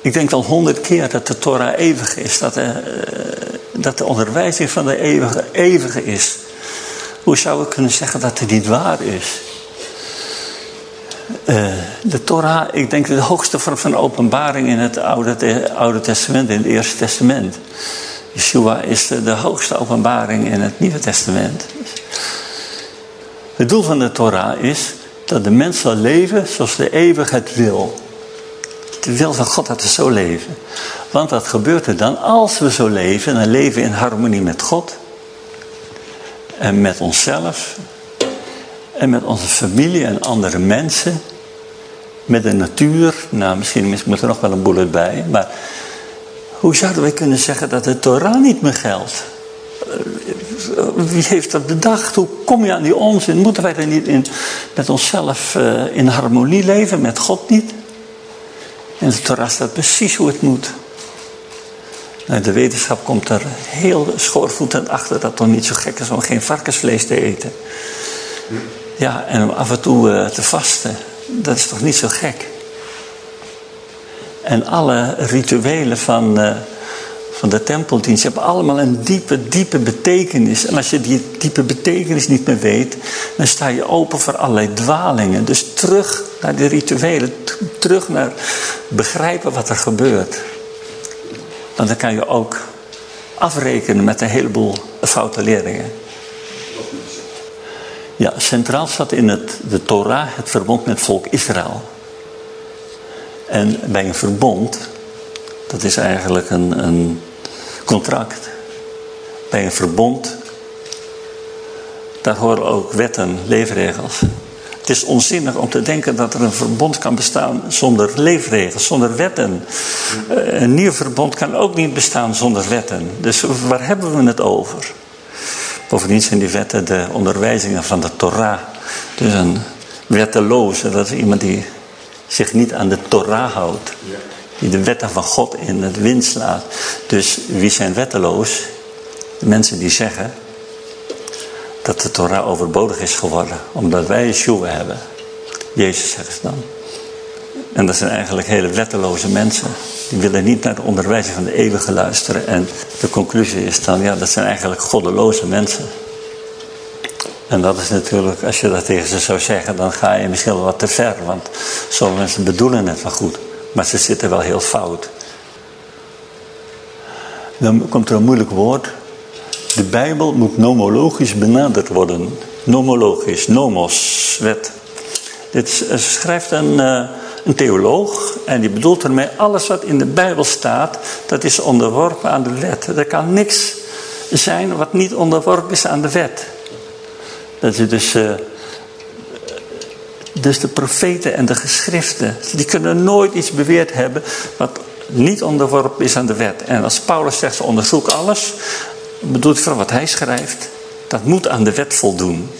ik denk wel honderd keer dat de Torah eeuwig is. Dat de, eh, dat de onderwijzing van de eeuwige eeuwige is. Hoe zou ik kunnen zeggen dat het niet waar is? Uh, de Torah, ik denk de hoogste vorm van openbaring in het Oude, Oude Testament, in het Eerste Testament. Yeshua is de, hoogste openbaring in het Nieuwe Testament. Het doel van de Torah is dat de mens zal leven zoals de eeuwigheid wil. De wil van God dat we zo leven. Want wat gebeurt er dan als we zo leven? Dan leven in harmonie met God. En met onszelf. En met onze familie en andere mensen. Met de natuur. Nou, misschien moet er nog wel een boel bij. Maar hoe zouden wij kunnen zeggen dat de Torah niet meer geldt? wie heeft dat bedacht? Hoe kom je aan die onzin? Moeten wij er niet in, met onszelf uh, in harmonie leven, met God niet? En de Torah staat precies hoe het moet. Nou, de wetenschap komt er heel schoorvoetend achter dat het toch niet zo gek is om geen varkensvlees te eten. Ja, en om af en toe uh, te vasten. Dat is toch niet zo gek? En alle rituelen van... Uh, van de tempeldienst hebben allemaal een diepe, diepe betekenis. En als je die diepe betekenis niet meer weet, dan sta je open voor allerlei dwalingen. Dus terug naar de rituelen, terug naar begrijpen wat er gebeurt. Want dan kan je ook afrekenen met een heleboel foute leerlingen. Ja, centraal staat in het, de Torah het verbond met volk Israël. En bij een verbond, dat is eigenlijk een, een contract, bij een verbond, daar horen ook wetten, leefregels. Het is onzinnig om te denken dat er een verbond kan bestaan zonder leefregels, zonder wetten. Eh, een nieuw verbond kan ook niet bestaan zonder wetten. Dus waar hebben we het over? Bovendien zijn die wetten de onderwijzingen van de Torah. Dus een wetteloze, dat is iemand die zich niet aan de Torah houdt die de wetten van God in het wind slaat. Dus wie zijn wetteloos? De mensen die zeggen dat de Torah overbodig is geworden. Omdat wij Yeshua hebben. Jezus zeggen ze dan. En dat zijn eigenlijk hele wetteloze mensen. Willen niet naar de onderwijzing van de eeuwige luisteren. En de conclusie is dan, ja, dat zijn eigenlijk goddeloze mensen. En dat is natuurlijk, als je dat tegen ze zou zeggen, dan ga je misschien wel wat te ver. Want sommige mensen bedoelen het wel goed. Maar ze zitten wel heel fout. Dan komt er een moeilijk woord. De Bijbel moet nomologisch benaderd worden. Nomologisch, nomos, wet. Dit schrijft een, uh, een theoloog en die bedoelt ermee alles wat in de Bijbel staat, dat is onderworpen aan de wet. Er kan niks zijn wat niet onderworpen is aan de wet. Dat is dus uh, dus de profeten en de geschriften, die kunnen nooit iets beweerd hebben wat niet onderworpen is aan de wet. En als Paulus zegt, onderzoek alles, bedoelt hij van wat hij schrijft, dat moet aan de wet voldoen.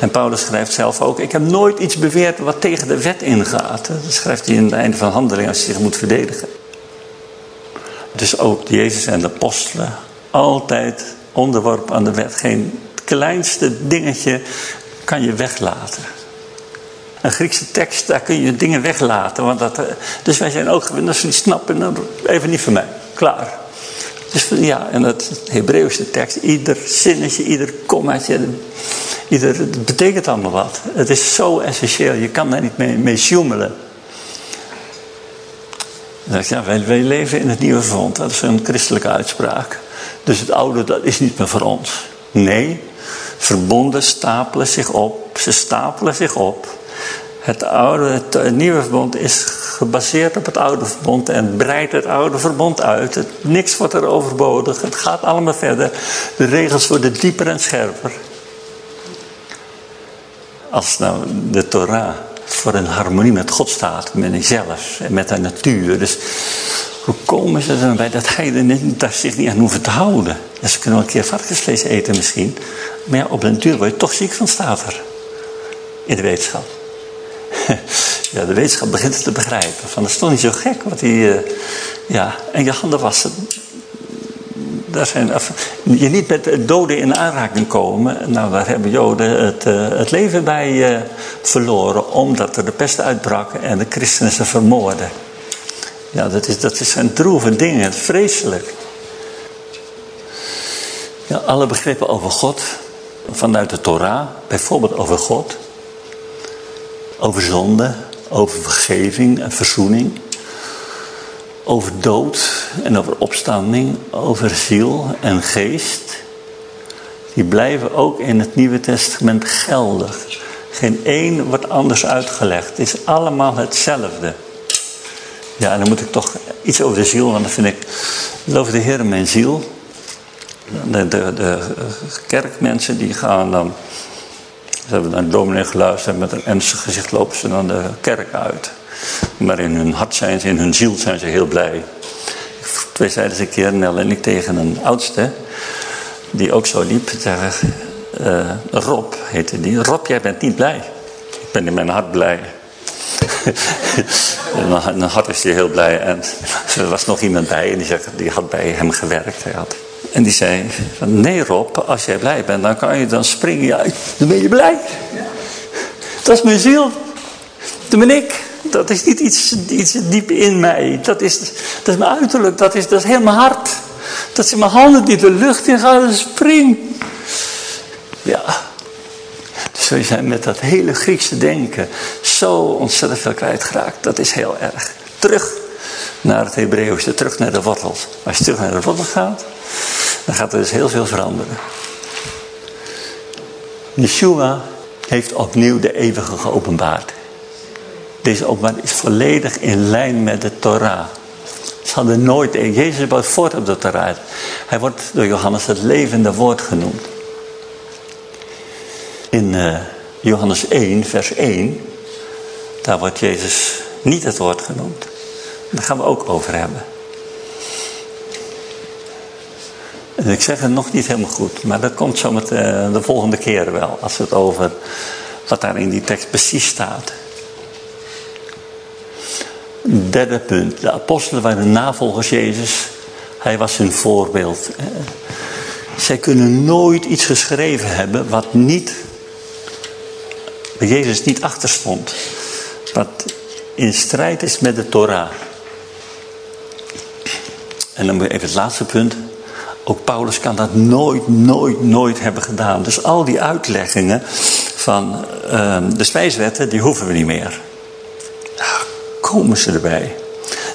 En Paulus schrijft zelf ook, ik heb nooit iets beweerd wat tegen de wet ingaat. Dat schrijft hij in het einde van handeling als hij zich moet verdedigen. Dus ook Jezus en de apostelen Altijd onderworpen aan de wet. Geen kleinste dingetje kan je weglaten. Een Griekse tekst, daar kun je dingen weglaten. Want dat, eh, dus wij zijn ook gewend, als niet snappen, dan even niet voor mij. Klaar. Dus ja, en het Hebreeuwse tekst, ieder zinnetje, ieder kommaatje, ieder, het betekent allemaal wat. Het is zo essentieel, je kan daar niet mee, mee sjoemelen. Ja, wij, wij leven in het nieuwe verbond, dat is een christelijke uitspraak. Dus het oude, dat is niet meer voor ons. Nee, verbonden stapelen zich op, ze stapelen zich op. Het, oude, het nieuwe verbond is gebaseerd op het oude verbond en breidt het oude verbond uit. Het, niks wordt er overbodig, het gaat allemaal verder. De regels worden dieper en scherper. Als nou de Torah voor een harmonie met God staat, met jezelf en met de natuur. Dus hoe komen ze dan bij dat heidenen daar zich niet aan hoeven te houden? Ja, ze kunnen wel een keer varkensvlees eten misschien. Maar op de natuur word je toch ziek van, staat er. In de wetenschap. ja, de wetenschap begint het te begrijpen. Van, dat is toch niet zo gek wat hij... Uh, ja, en je handen wassen. Daar zijn, je niet met doden in aanraking komen. Nou, daar hebben Joden het, uh, het leven bij uh, verloren. Omdat er de pest uitbrak en de christenen ze vermoorden. Ja, dat, is, dat zijn droeve dingen. Vreselijk. Ja, alle begrippen over God. Vanuit de Torah. Bijvoorbeeld over God over zonde, over vergeving en verzoening, over dood en over opstanding, over ziel en geest, die blijven ook in het Nieuwe Testament geldig. Geen één wordt anders uitgelegd. Het is allemaal hetzelfde. Ja, en dan moet ik toch iets over de ziel, want dan vind ik, geloof de Heer mijn ziel. De, de, de kerkmensen die gaan dan ze hebben naar de dominee geluisterd met een ernstig gezicht lopen ze dan de kerk uit. Maar in hun hart zijn ze, in hun ziel zijn ze heel blij. Twee zeiden ze een keer, Nel en ik, tegen een oudste, die ook zo liep. Zeggen, uh, Rob heette die. Rob, jij bent niet blij. Ik ben in mijn hart blij. in mijn hart is hij heel blij. En er was nog iemand bij en die, had bij hem gewerkt. En die zei, nee Rob, als jij blij bent, dan kan je, dan spring je uit. Dan ben je blij. Dat is mijn ziel. Dat ben ik. Dat is niet iets, iets diep in mij. Dat is, dat is mijn uiterlijk. Dat is, dat is heel mijn hart. Dat zijn mijn handen die de lucht in gaan en spring. Ja. Dus we zijn met dat hele Griekse denken zo ontzettend veel kwijtgeraakt. Dat is heel erg. Terug naar het Hebreeuwse, terug naar de wortels. Als je terug naar de wortels gaat, dan gaat er dus heel veel veranderen. Yeshua heeft opnieuw de eeuwige geopenbaard. Deze openbaring is volledig in lijn met de Torah. Ze hadden nooit, Jezus bouwt voort op de Torah. Hij wordt door Johannes het levende woord genoemd. In uh, Johannes 1, vers 1, daar wordt Jezus niet het woord genoemd. Daar gaan we ook over hebben. En ik zeg het nog niet helemaal goed, maar dat komt zo met de, eh, de volgende keer wel. Als het over wat daar in die tekst precies staat. Derde punt. De apostelen waren navolgers Jezus. Hij was hun voorbeeld. Zij kunnen nooit iets geschreven hebben wat niet, bij Jezus niet achter stond. Wat in strijd is met de Torah. En dan even het laatste punt. Ook Paulus kan dat nooit, nooit, nooit hebben gedaan. Dus al die uitleggingen van uh, de spijswetten, die hoeven we niet meer. Nou, komen ze erbij.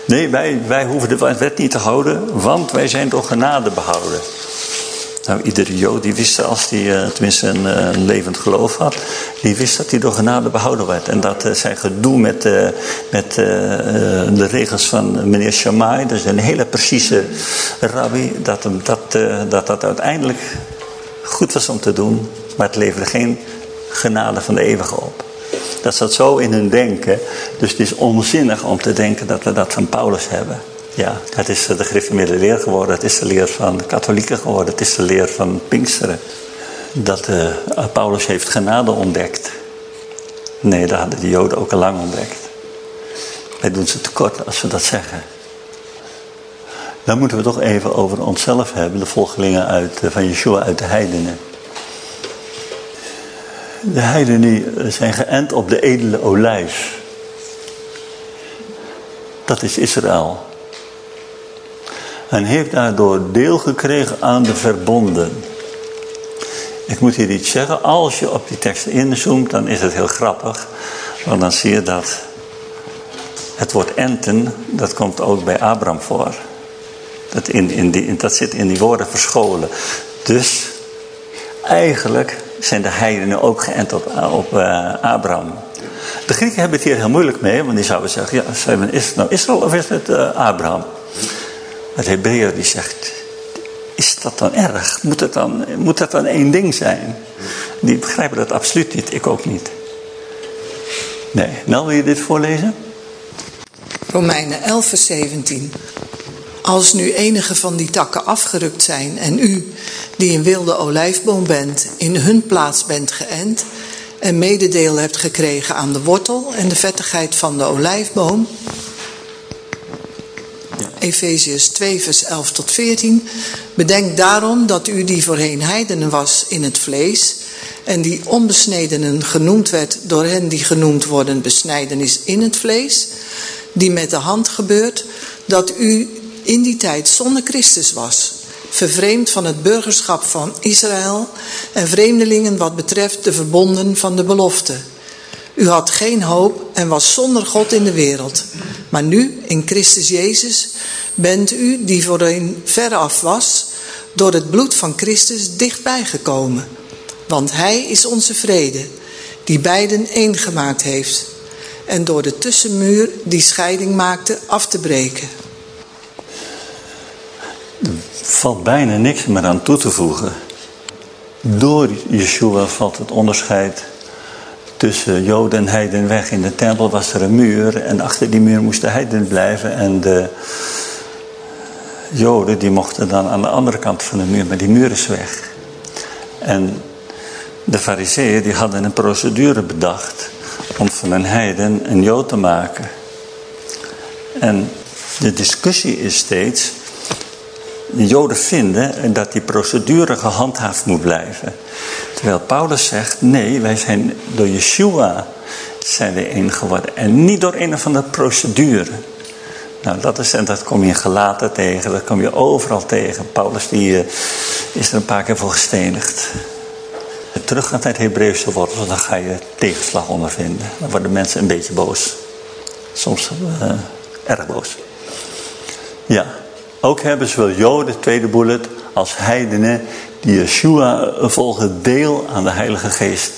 Nee, wij, wij hoeven de wet niet te houden, want wij zijn door genade behouden. Nou, iedere Jood die wist als hij uh, tenminste een, uh, een, levend geloof had, die wist dat hij door genade behouden werd. En dat uh, zijn gedoe met, met de regels van meneer Shammai, is een hele precieze rabbi, dat, dat, dat dat uiteindelijk goed was om te doen, maar het leverde geen genade van de eeuwige op. Dat zat zo in hun denken, dus het is onzinnig om te denken dat we dat van Paulus hebben. Ja, het is de gereformeerde leer geworden. Het is de leer van de katholieken geworden. Het is de leer van Pinksteren. Dat uh, Paulus heeft genade ontdekt. Nee, dat hadden de Joden ook al lang ontdekt. Wij doen ze tekort als we dat zeggen. Dan moeten we toch even over onszelf hebben, de volgelingen uit, eh, van Yeshua uit de heidenen. De heidenen zijn geënt op de edele olijf. Dat is Israël. En heeft daardoor deel gekregen aan de verbonden. Ik moet hier iets zeggen. Als je op die tekst inzoomt, dan is het heel grappig. Want dan zie je dat het woord enten, dat komt ook bij Abraham voor. Dat, in, in die, dat zit in die woorden verscholen. Dus eigenlijk zijn de heidenen ook geënt op, op uh, Abraham. De Grieken hebben het hier heel moeilijk mee, want die zouden zeggen, ja, is het nou Israël of is het uh, Abraham? Het Hebreeër die zegt, is dat dan erg? Moet, het dan, moet dat dan één ding zijn? Die begrijpen dat absoluut niet, ik ook niet. Nee, nou wil je dit voorlezen? Romeinen 11 vers 17. Als nu enige van die takken afgerukt zijn en u, die een wilde olijfboom bent, in hun plaats bent geënt en mededeel hebt gekregen aan de wortel en de vettigheid van de olijfboom. Efeziërs 2 vers 11 tot 14. Bedenk daarom dat u die voorheen heidenen was in het vlees en die onbesnedenen genoemd werd door hen die genoemd worden besnijdenis in het vlees, die met de hand gebeurt, dat u in die tijd zonder Christus was, vervreemd van het burgerschap van Israël en vreemdelingen wat betreft de verbonden van de belofte. U had geen hoop en was zonder God in de wereld. Maar nu, in Christus Jezus, bent u, die voorheen veraf was, door het bloed van Christus dichtbij gekomen. Want Hij is onze vrede, die beiden één gemaakt heeft. En door de tussenmuur die scheiding maakte af te breken. Er valt bijna niks meer aan toe te voegen. Door Yeshua valt het onderscheid tussen Joden en Heiden weg. In de tempel was er een muur en achter die muur moesten Heiden blijven. En de Joden die mochten dan aan de andere kant van de muur, maar die muur is weg. En de fariseeën die hadden een procedure bedacht om van een heiden een jood te maken. En de discussie is steeds, de joden vinden dat die procedure gehandhaafd moet blijven. Terwijl Paulus zegt, nee, wij zijn door Yeshua zijn we één geworden. En niet door een of andere procedure. Nou, dat, is, en dat kom je gelaten tegen, dat kom je overal tegen. Paulus die, uh, is er een paar keer voor gestenigd. Terug naar het Hebreeuwse woord, dan ga je tegenslag ondervinden. Dan worden mensen een beetje boos. Soms uh, erg boos. Ja, ook hebben zowel Joden, tweede bullet, als heidenen die Yeshua volgen deel aan de Heilige Geest.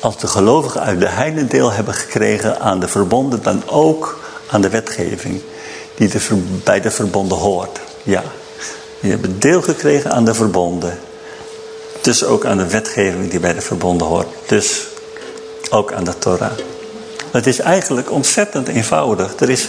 Als de gelovigen uit de heidenen deel hebben gekregen aan de verbonden, dan ook aan de wetgeving die bij de verbonden hoort. Ja, die hebben deel gekregen aan de verbonden. Dus ook aan de wetgeving die bij de verbonden hoort. Dus ook aan de Torah. Het is eigenlijk ontzettend eenvoudig. Er is,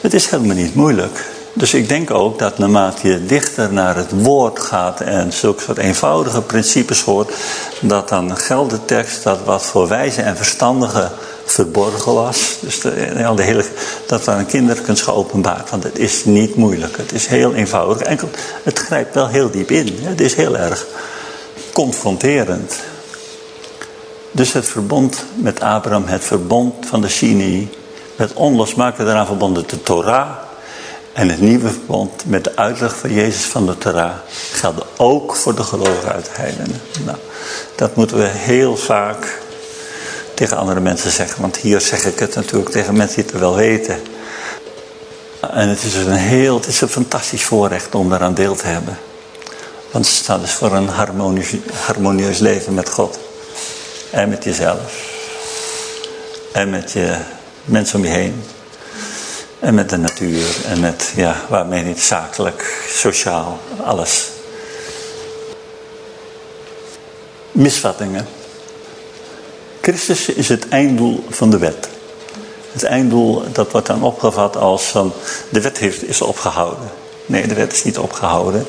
het is helemaal niet moeilijk. Dus ik denk ook dat naarmate je dichter naar het woord gaat en zulke soort eenvoudige principes hoort, dat dan geldt de tekst dat wat voor wijze en verstandige verborgen was. Dus de, de hele, dat aan kinderen kunt geopenbaard. Want het is niet moeilijk. Het is heel eenvoudig. Enkel, het grijpt wel heel diep in. Het is heel erg confronterend. Dus het verbond met Abraham, het verbond van de Sinai, met onlosmakelijk eraan verbonden de Torah en het nieuwe verbond met de uitleg van Jezus van de Torah gelden ook voor de gelovigen uit de heidenen. Nou, dat moeten we heel vaak tegen andere mensen zeggen. Want hier zeg ik het natuurlijk tegen mensen die het wel weten. En het is een heel, het is een fantastisch voorrecht om daaraan deel te hebben. Want het staat dus voor een harmonieus, harmonieus leven met God. En met jezelf. En met je mensen om je heen. En met de natuur. En met, ja, waarmee niet zakelijk, sociaal, alles. Misvattingen. Christus is het einddoel van de wet. Het einddoel, dat wordt dan opgevat als van, de wet heeft, is opgehouden. Nee, de wet is niet opgehouden.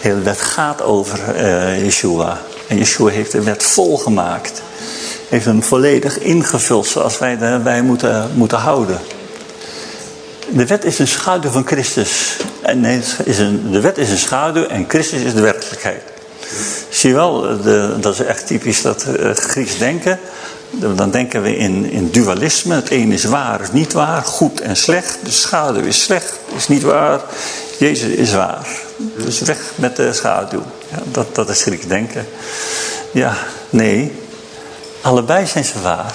De hele wet gaat over uh, Yeshua. En Yeshua heeft de wet volgemaakt. Heeft hem volledig ingevuld zoals wij, de, wij moeten, moeten houden. De wet is een schaduw van Christus. En nee, is een, de wet is een schaduw en Christus is de werkelijkheid. Zie je wel, dat is echt typisch dat uh, Grieks denken. Dan denken we in, in dualisme. Het een is waar, is niet waar. Goed en slecht. De schaduw is slecht, is niet waar. Jezus is waar. Dus weg met de schaduw. Ja, dat, dat is Grieks denken. Ja, nee. Allebei zijn ze waar.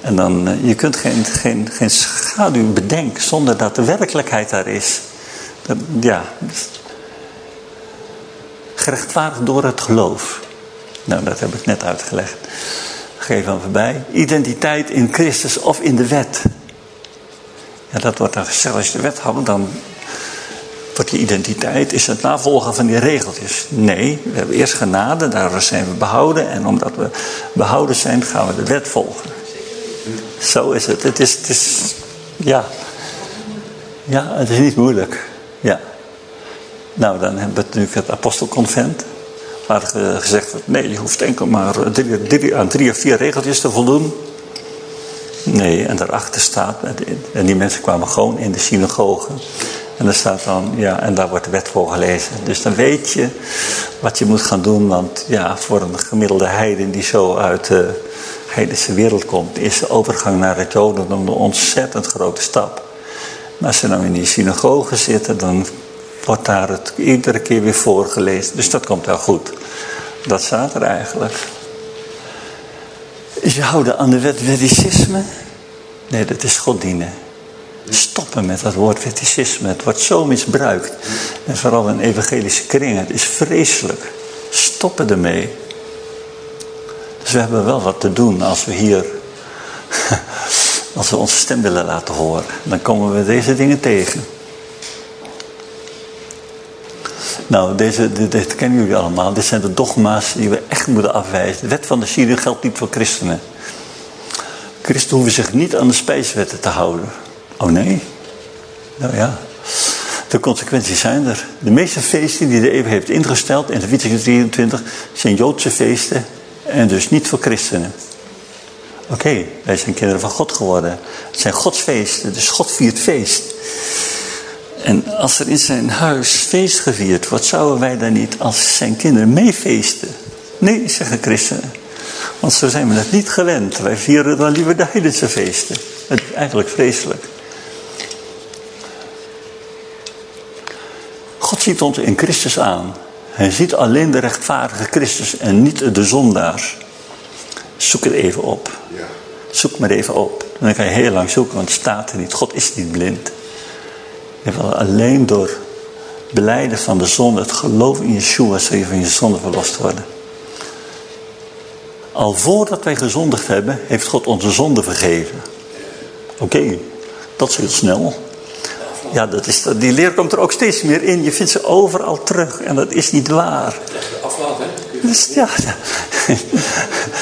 En dan, eh, je kunt geen, geen, geen schaduw bedenken zonder dat de werkelijkheid daar is. Dat, ja, gerechtvaardigd door het geloof. Nou, dat heb ik net uitgelegd. Geef dan voorbij. Identiteit in Christus of in de wet. Ja, dat wordt dan gezegd. Als je de wet houdt, dan wordt je identiteit, is het navolgen van die regeltjes. Nee, we hebben eerst genade, daar zijn we behouden. En omdat we behouden zijn, gaan we de wet volgen. Zo is het. Het is, ja. Ja, het is niet moeilijk. Ja. Nou, dan hebben we natuurlijk het apostelconvent. Waar gezegd wordt, nee, je hoeft enkel maar drie, drie, aan drie of vier regeltjes te voldoen. Nee, en daarachter staat, en die mensen kwamen gewoon in de synagoge. En daar staat dan, ja, en daar wordt de wet voor gelezen. Dus dan weet je wat je moet gaan doen. Want ja, voor een gemiddelde heiden die zo uit de heidense wereld komt, is de overgang naar het jodendom een ontzettend grote stap. Maar als ze nou in die synagoge zitten, dan wordt daar het iedere keer weer voorgelezen. Dus dat komt wel goed. Dat staat er eigenlijk. Je houden aan de wet wetticisme? Nee, dat is God dienen. Stoppen met dat woord wetticisme. Het wordt zo misbruikt. En vooral in evangelische kringen. Het is vreselijk. Stoppen ermee. Dus we hebben wel wat te doen als we hier... Als we onze stem willen laten horen. Dan komen we deze dingen tegen. Nou, deze, dit, dit, kennen jullie allemaal. Dit zijn de dogma's die we echt moeten afwijzen. De wet van de Syrië geldt niet voor christenen. Christen hoeven zich niet aan de spijswetten te houden. Oh nee? Nou ja. De consequenties zijn er. De meeste feesten die de eeuw heeft ingesteld in Leviticus 23 zijn Joodse feesten en dus niet voor christenen. Oké, wij zijn kinderen van God geworden. Het zijn Gods feesten, dus God viert feest. En als er in zijn huis feest gevierd wordt, zouden wij dan niet als zijn kinderen meefeesten? Nee, zeggen christenen. Want zo zijn we het niet gewend. Wij vieren dan liever de heidense feesten. Het eigenlijk vreselijk. God ziet ons in Christus aan. Hij ziet alleen de rechtvaardige Christus en niet de zondaars. Zoek het even op. Zoek maar even op. Dan kan je heel lang zoeken, want het staat er niet. God is niet blind. Alleen door beleiden van de zonde, het geloof in Yeshua, zul je van je zonde verlost worden. Al voordat wij gezondigd hebben, heeft God onze zonde vergeven. Oké, dat is heel snel. Ja, dat is, die leer komt er ook steeds meer in. Je vindt ze overal terug en dat is niet waar. Aflaat, hè? Dus ja,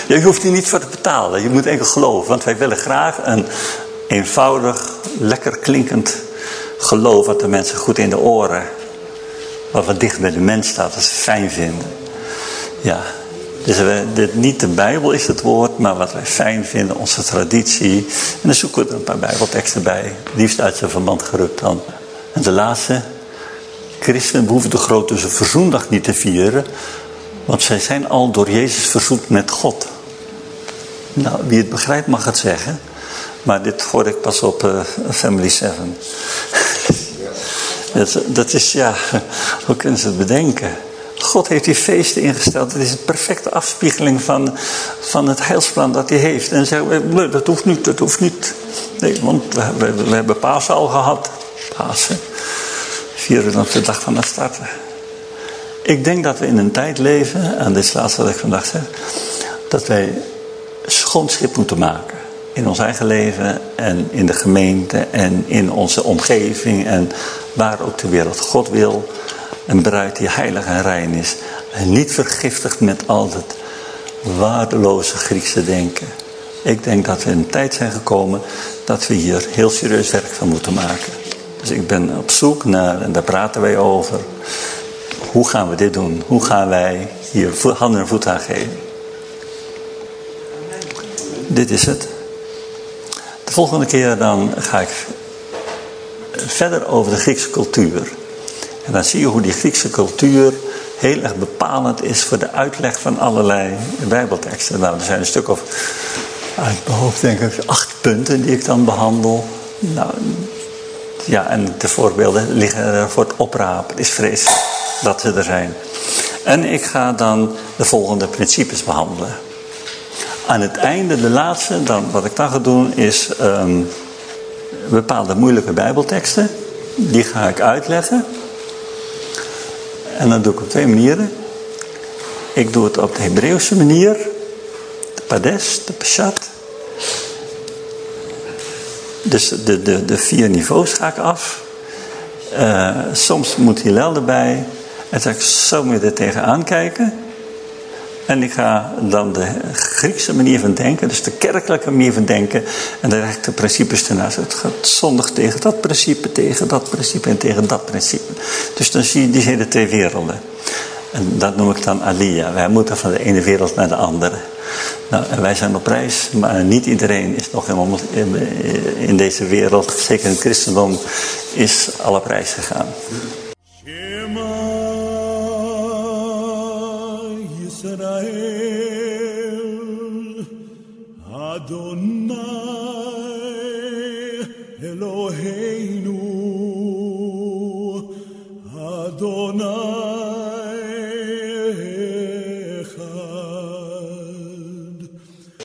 je hoeft hier niet voor te betalen. Je moet enkel geloven. Want wij willen graag een eenvoudig, lekker klinkend geloof wat de mensen goed in de oren, wat wat dicht bij de mens staat, dat ze fijn vinden. Ja, dus dit, niet de Bijbel is het woord, maar wat wij fijn vinden, onze traditie. En dan zoeken we er een paar Bijbelteksten bij, liefst uit zijn verband gerukt dan. En de laatste, christenen behoeven de grote verzoendag niet te vieren, want zij zijn al door Jezus verzoend met God. Nou, wie het begrijpt mag het zeggen. Maar dit hoorde ik pas op uh, Family 7. dat, dat is, ja, hoe kunnen ze het bedenken? God heeft die feesten ingesteld. Het is een perfecte afspiegeling van, van het heilsplan dat hij heeft. En zeggen we, dat hoeft niet, dat hoeft niet. Nee, want we, we, hebben Pasen al gehad. Pasen. Vieren op de dag van het starten. Ik denk dat we in een tijd leven, en dit is het laatste wat ik vandaag zeg, dat wij schoon schip moeten maken in ons eigen leven en in de gemeente en in onze omgeving en waar ook de wereld God wil. Een bruid die heilig en rein is. En niet vergiftigd met al het waardeloze Griekse denken. Ik denk dat we in een tijd zijn gekomen dat we hier heel serieus werk van moeten maken. Dus ik ben op zoek naar, en daar praten wij over, hoe gaan we dit doen? Hoe gaan wij hier handen en voet aan geven? Dit is het. De volgende keer dan ga ik verder over de Griekse cultuur. En dan zie je hoe die Griekse cultuur heel erg bepalend is voor de uitleg van allerlei Bijbelteksten. Nou, er zijn een stuk of, uit mijn hoofd denk ik, acht punten die ik dan behandel. Nou, ja, en de voorbeelden liggen er voor het oprapen. Het is vreselijk dat ze er zijn. En ik ga dan de volgende principes behandelen. Aan het einde, de laatste, dan, wat ik dan ga doen, is um, bepaalde moeilijke bijbelteksten. Die ga ik uitleggen. En dat doe ik op twee manieren. Ik doe het op de Hebreeuwse manier. De Pades, de Peshat. Dus de, de, de vier niveaus ga ik af. Uh, soms moet Hillel erbij. En zeg ik, zo moet je er tegenaan kijken. En ik ga dan de Griekse manier van denken, dus de kerkelijke manier van denken. En daar leg ik de principes ernaast. Het gaat zondig tegen dat principe, tegen dat principe en tegen dat principe. Dus dan zie je die hele twee werelden. En dat noem ik dan alia. Wij moeten van de ene wereld naar de andere. Nou, en wij zijn op reis, maar niet iedereen is nog in deze wereld, zeker in het christendom, is al op reis gegaan. Adonai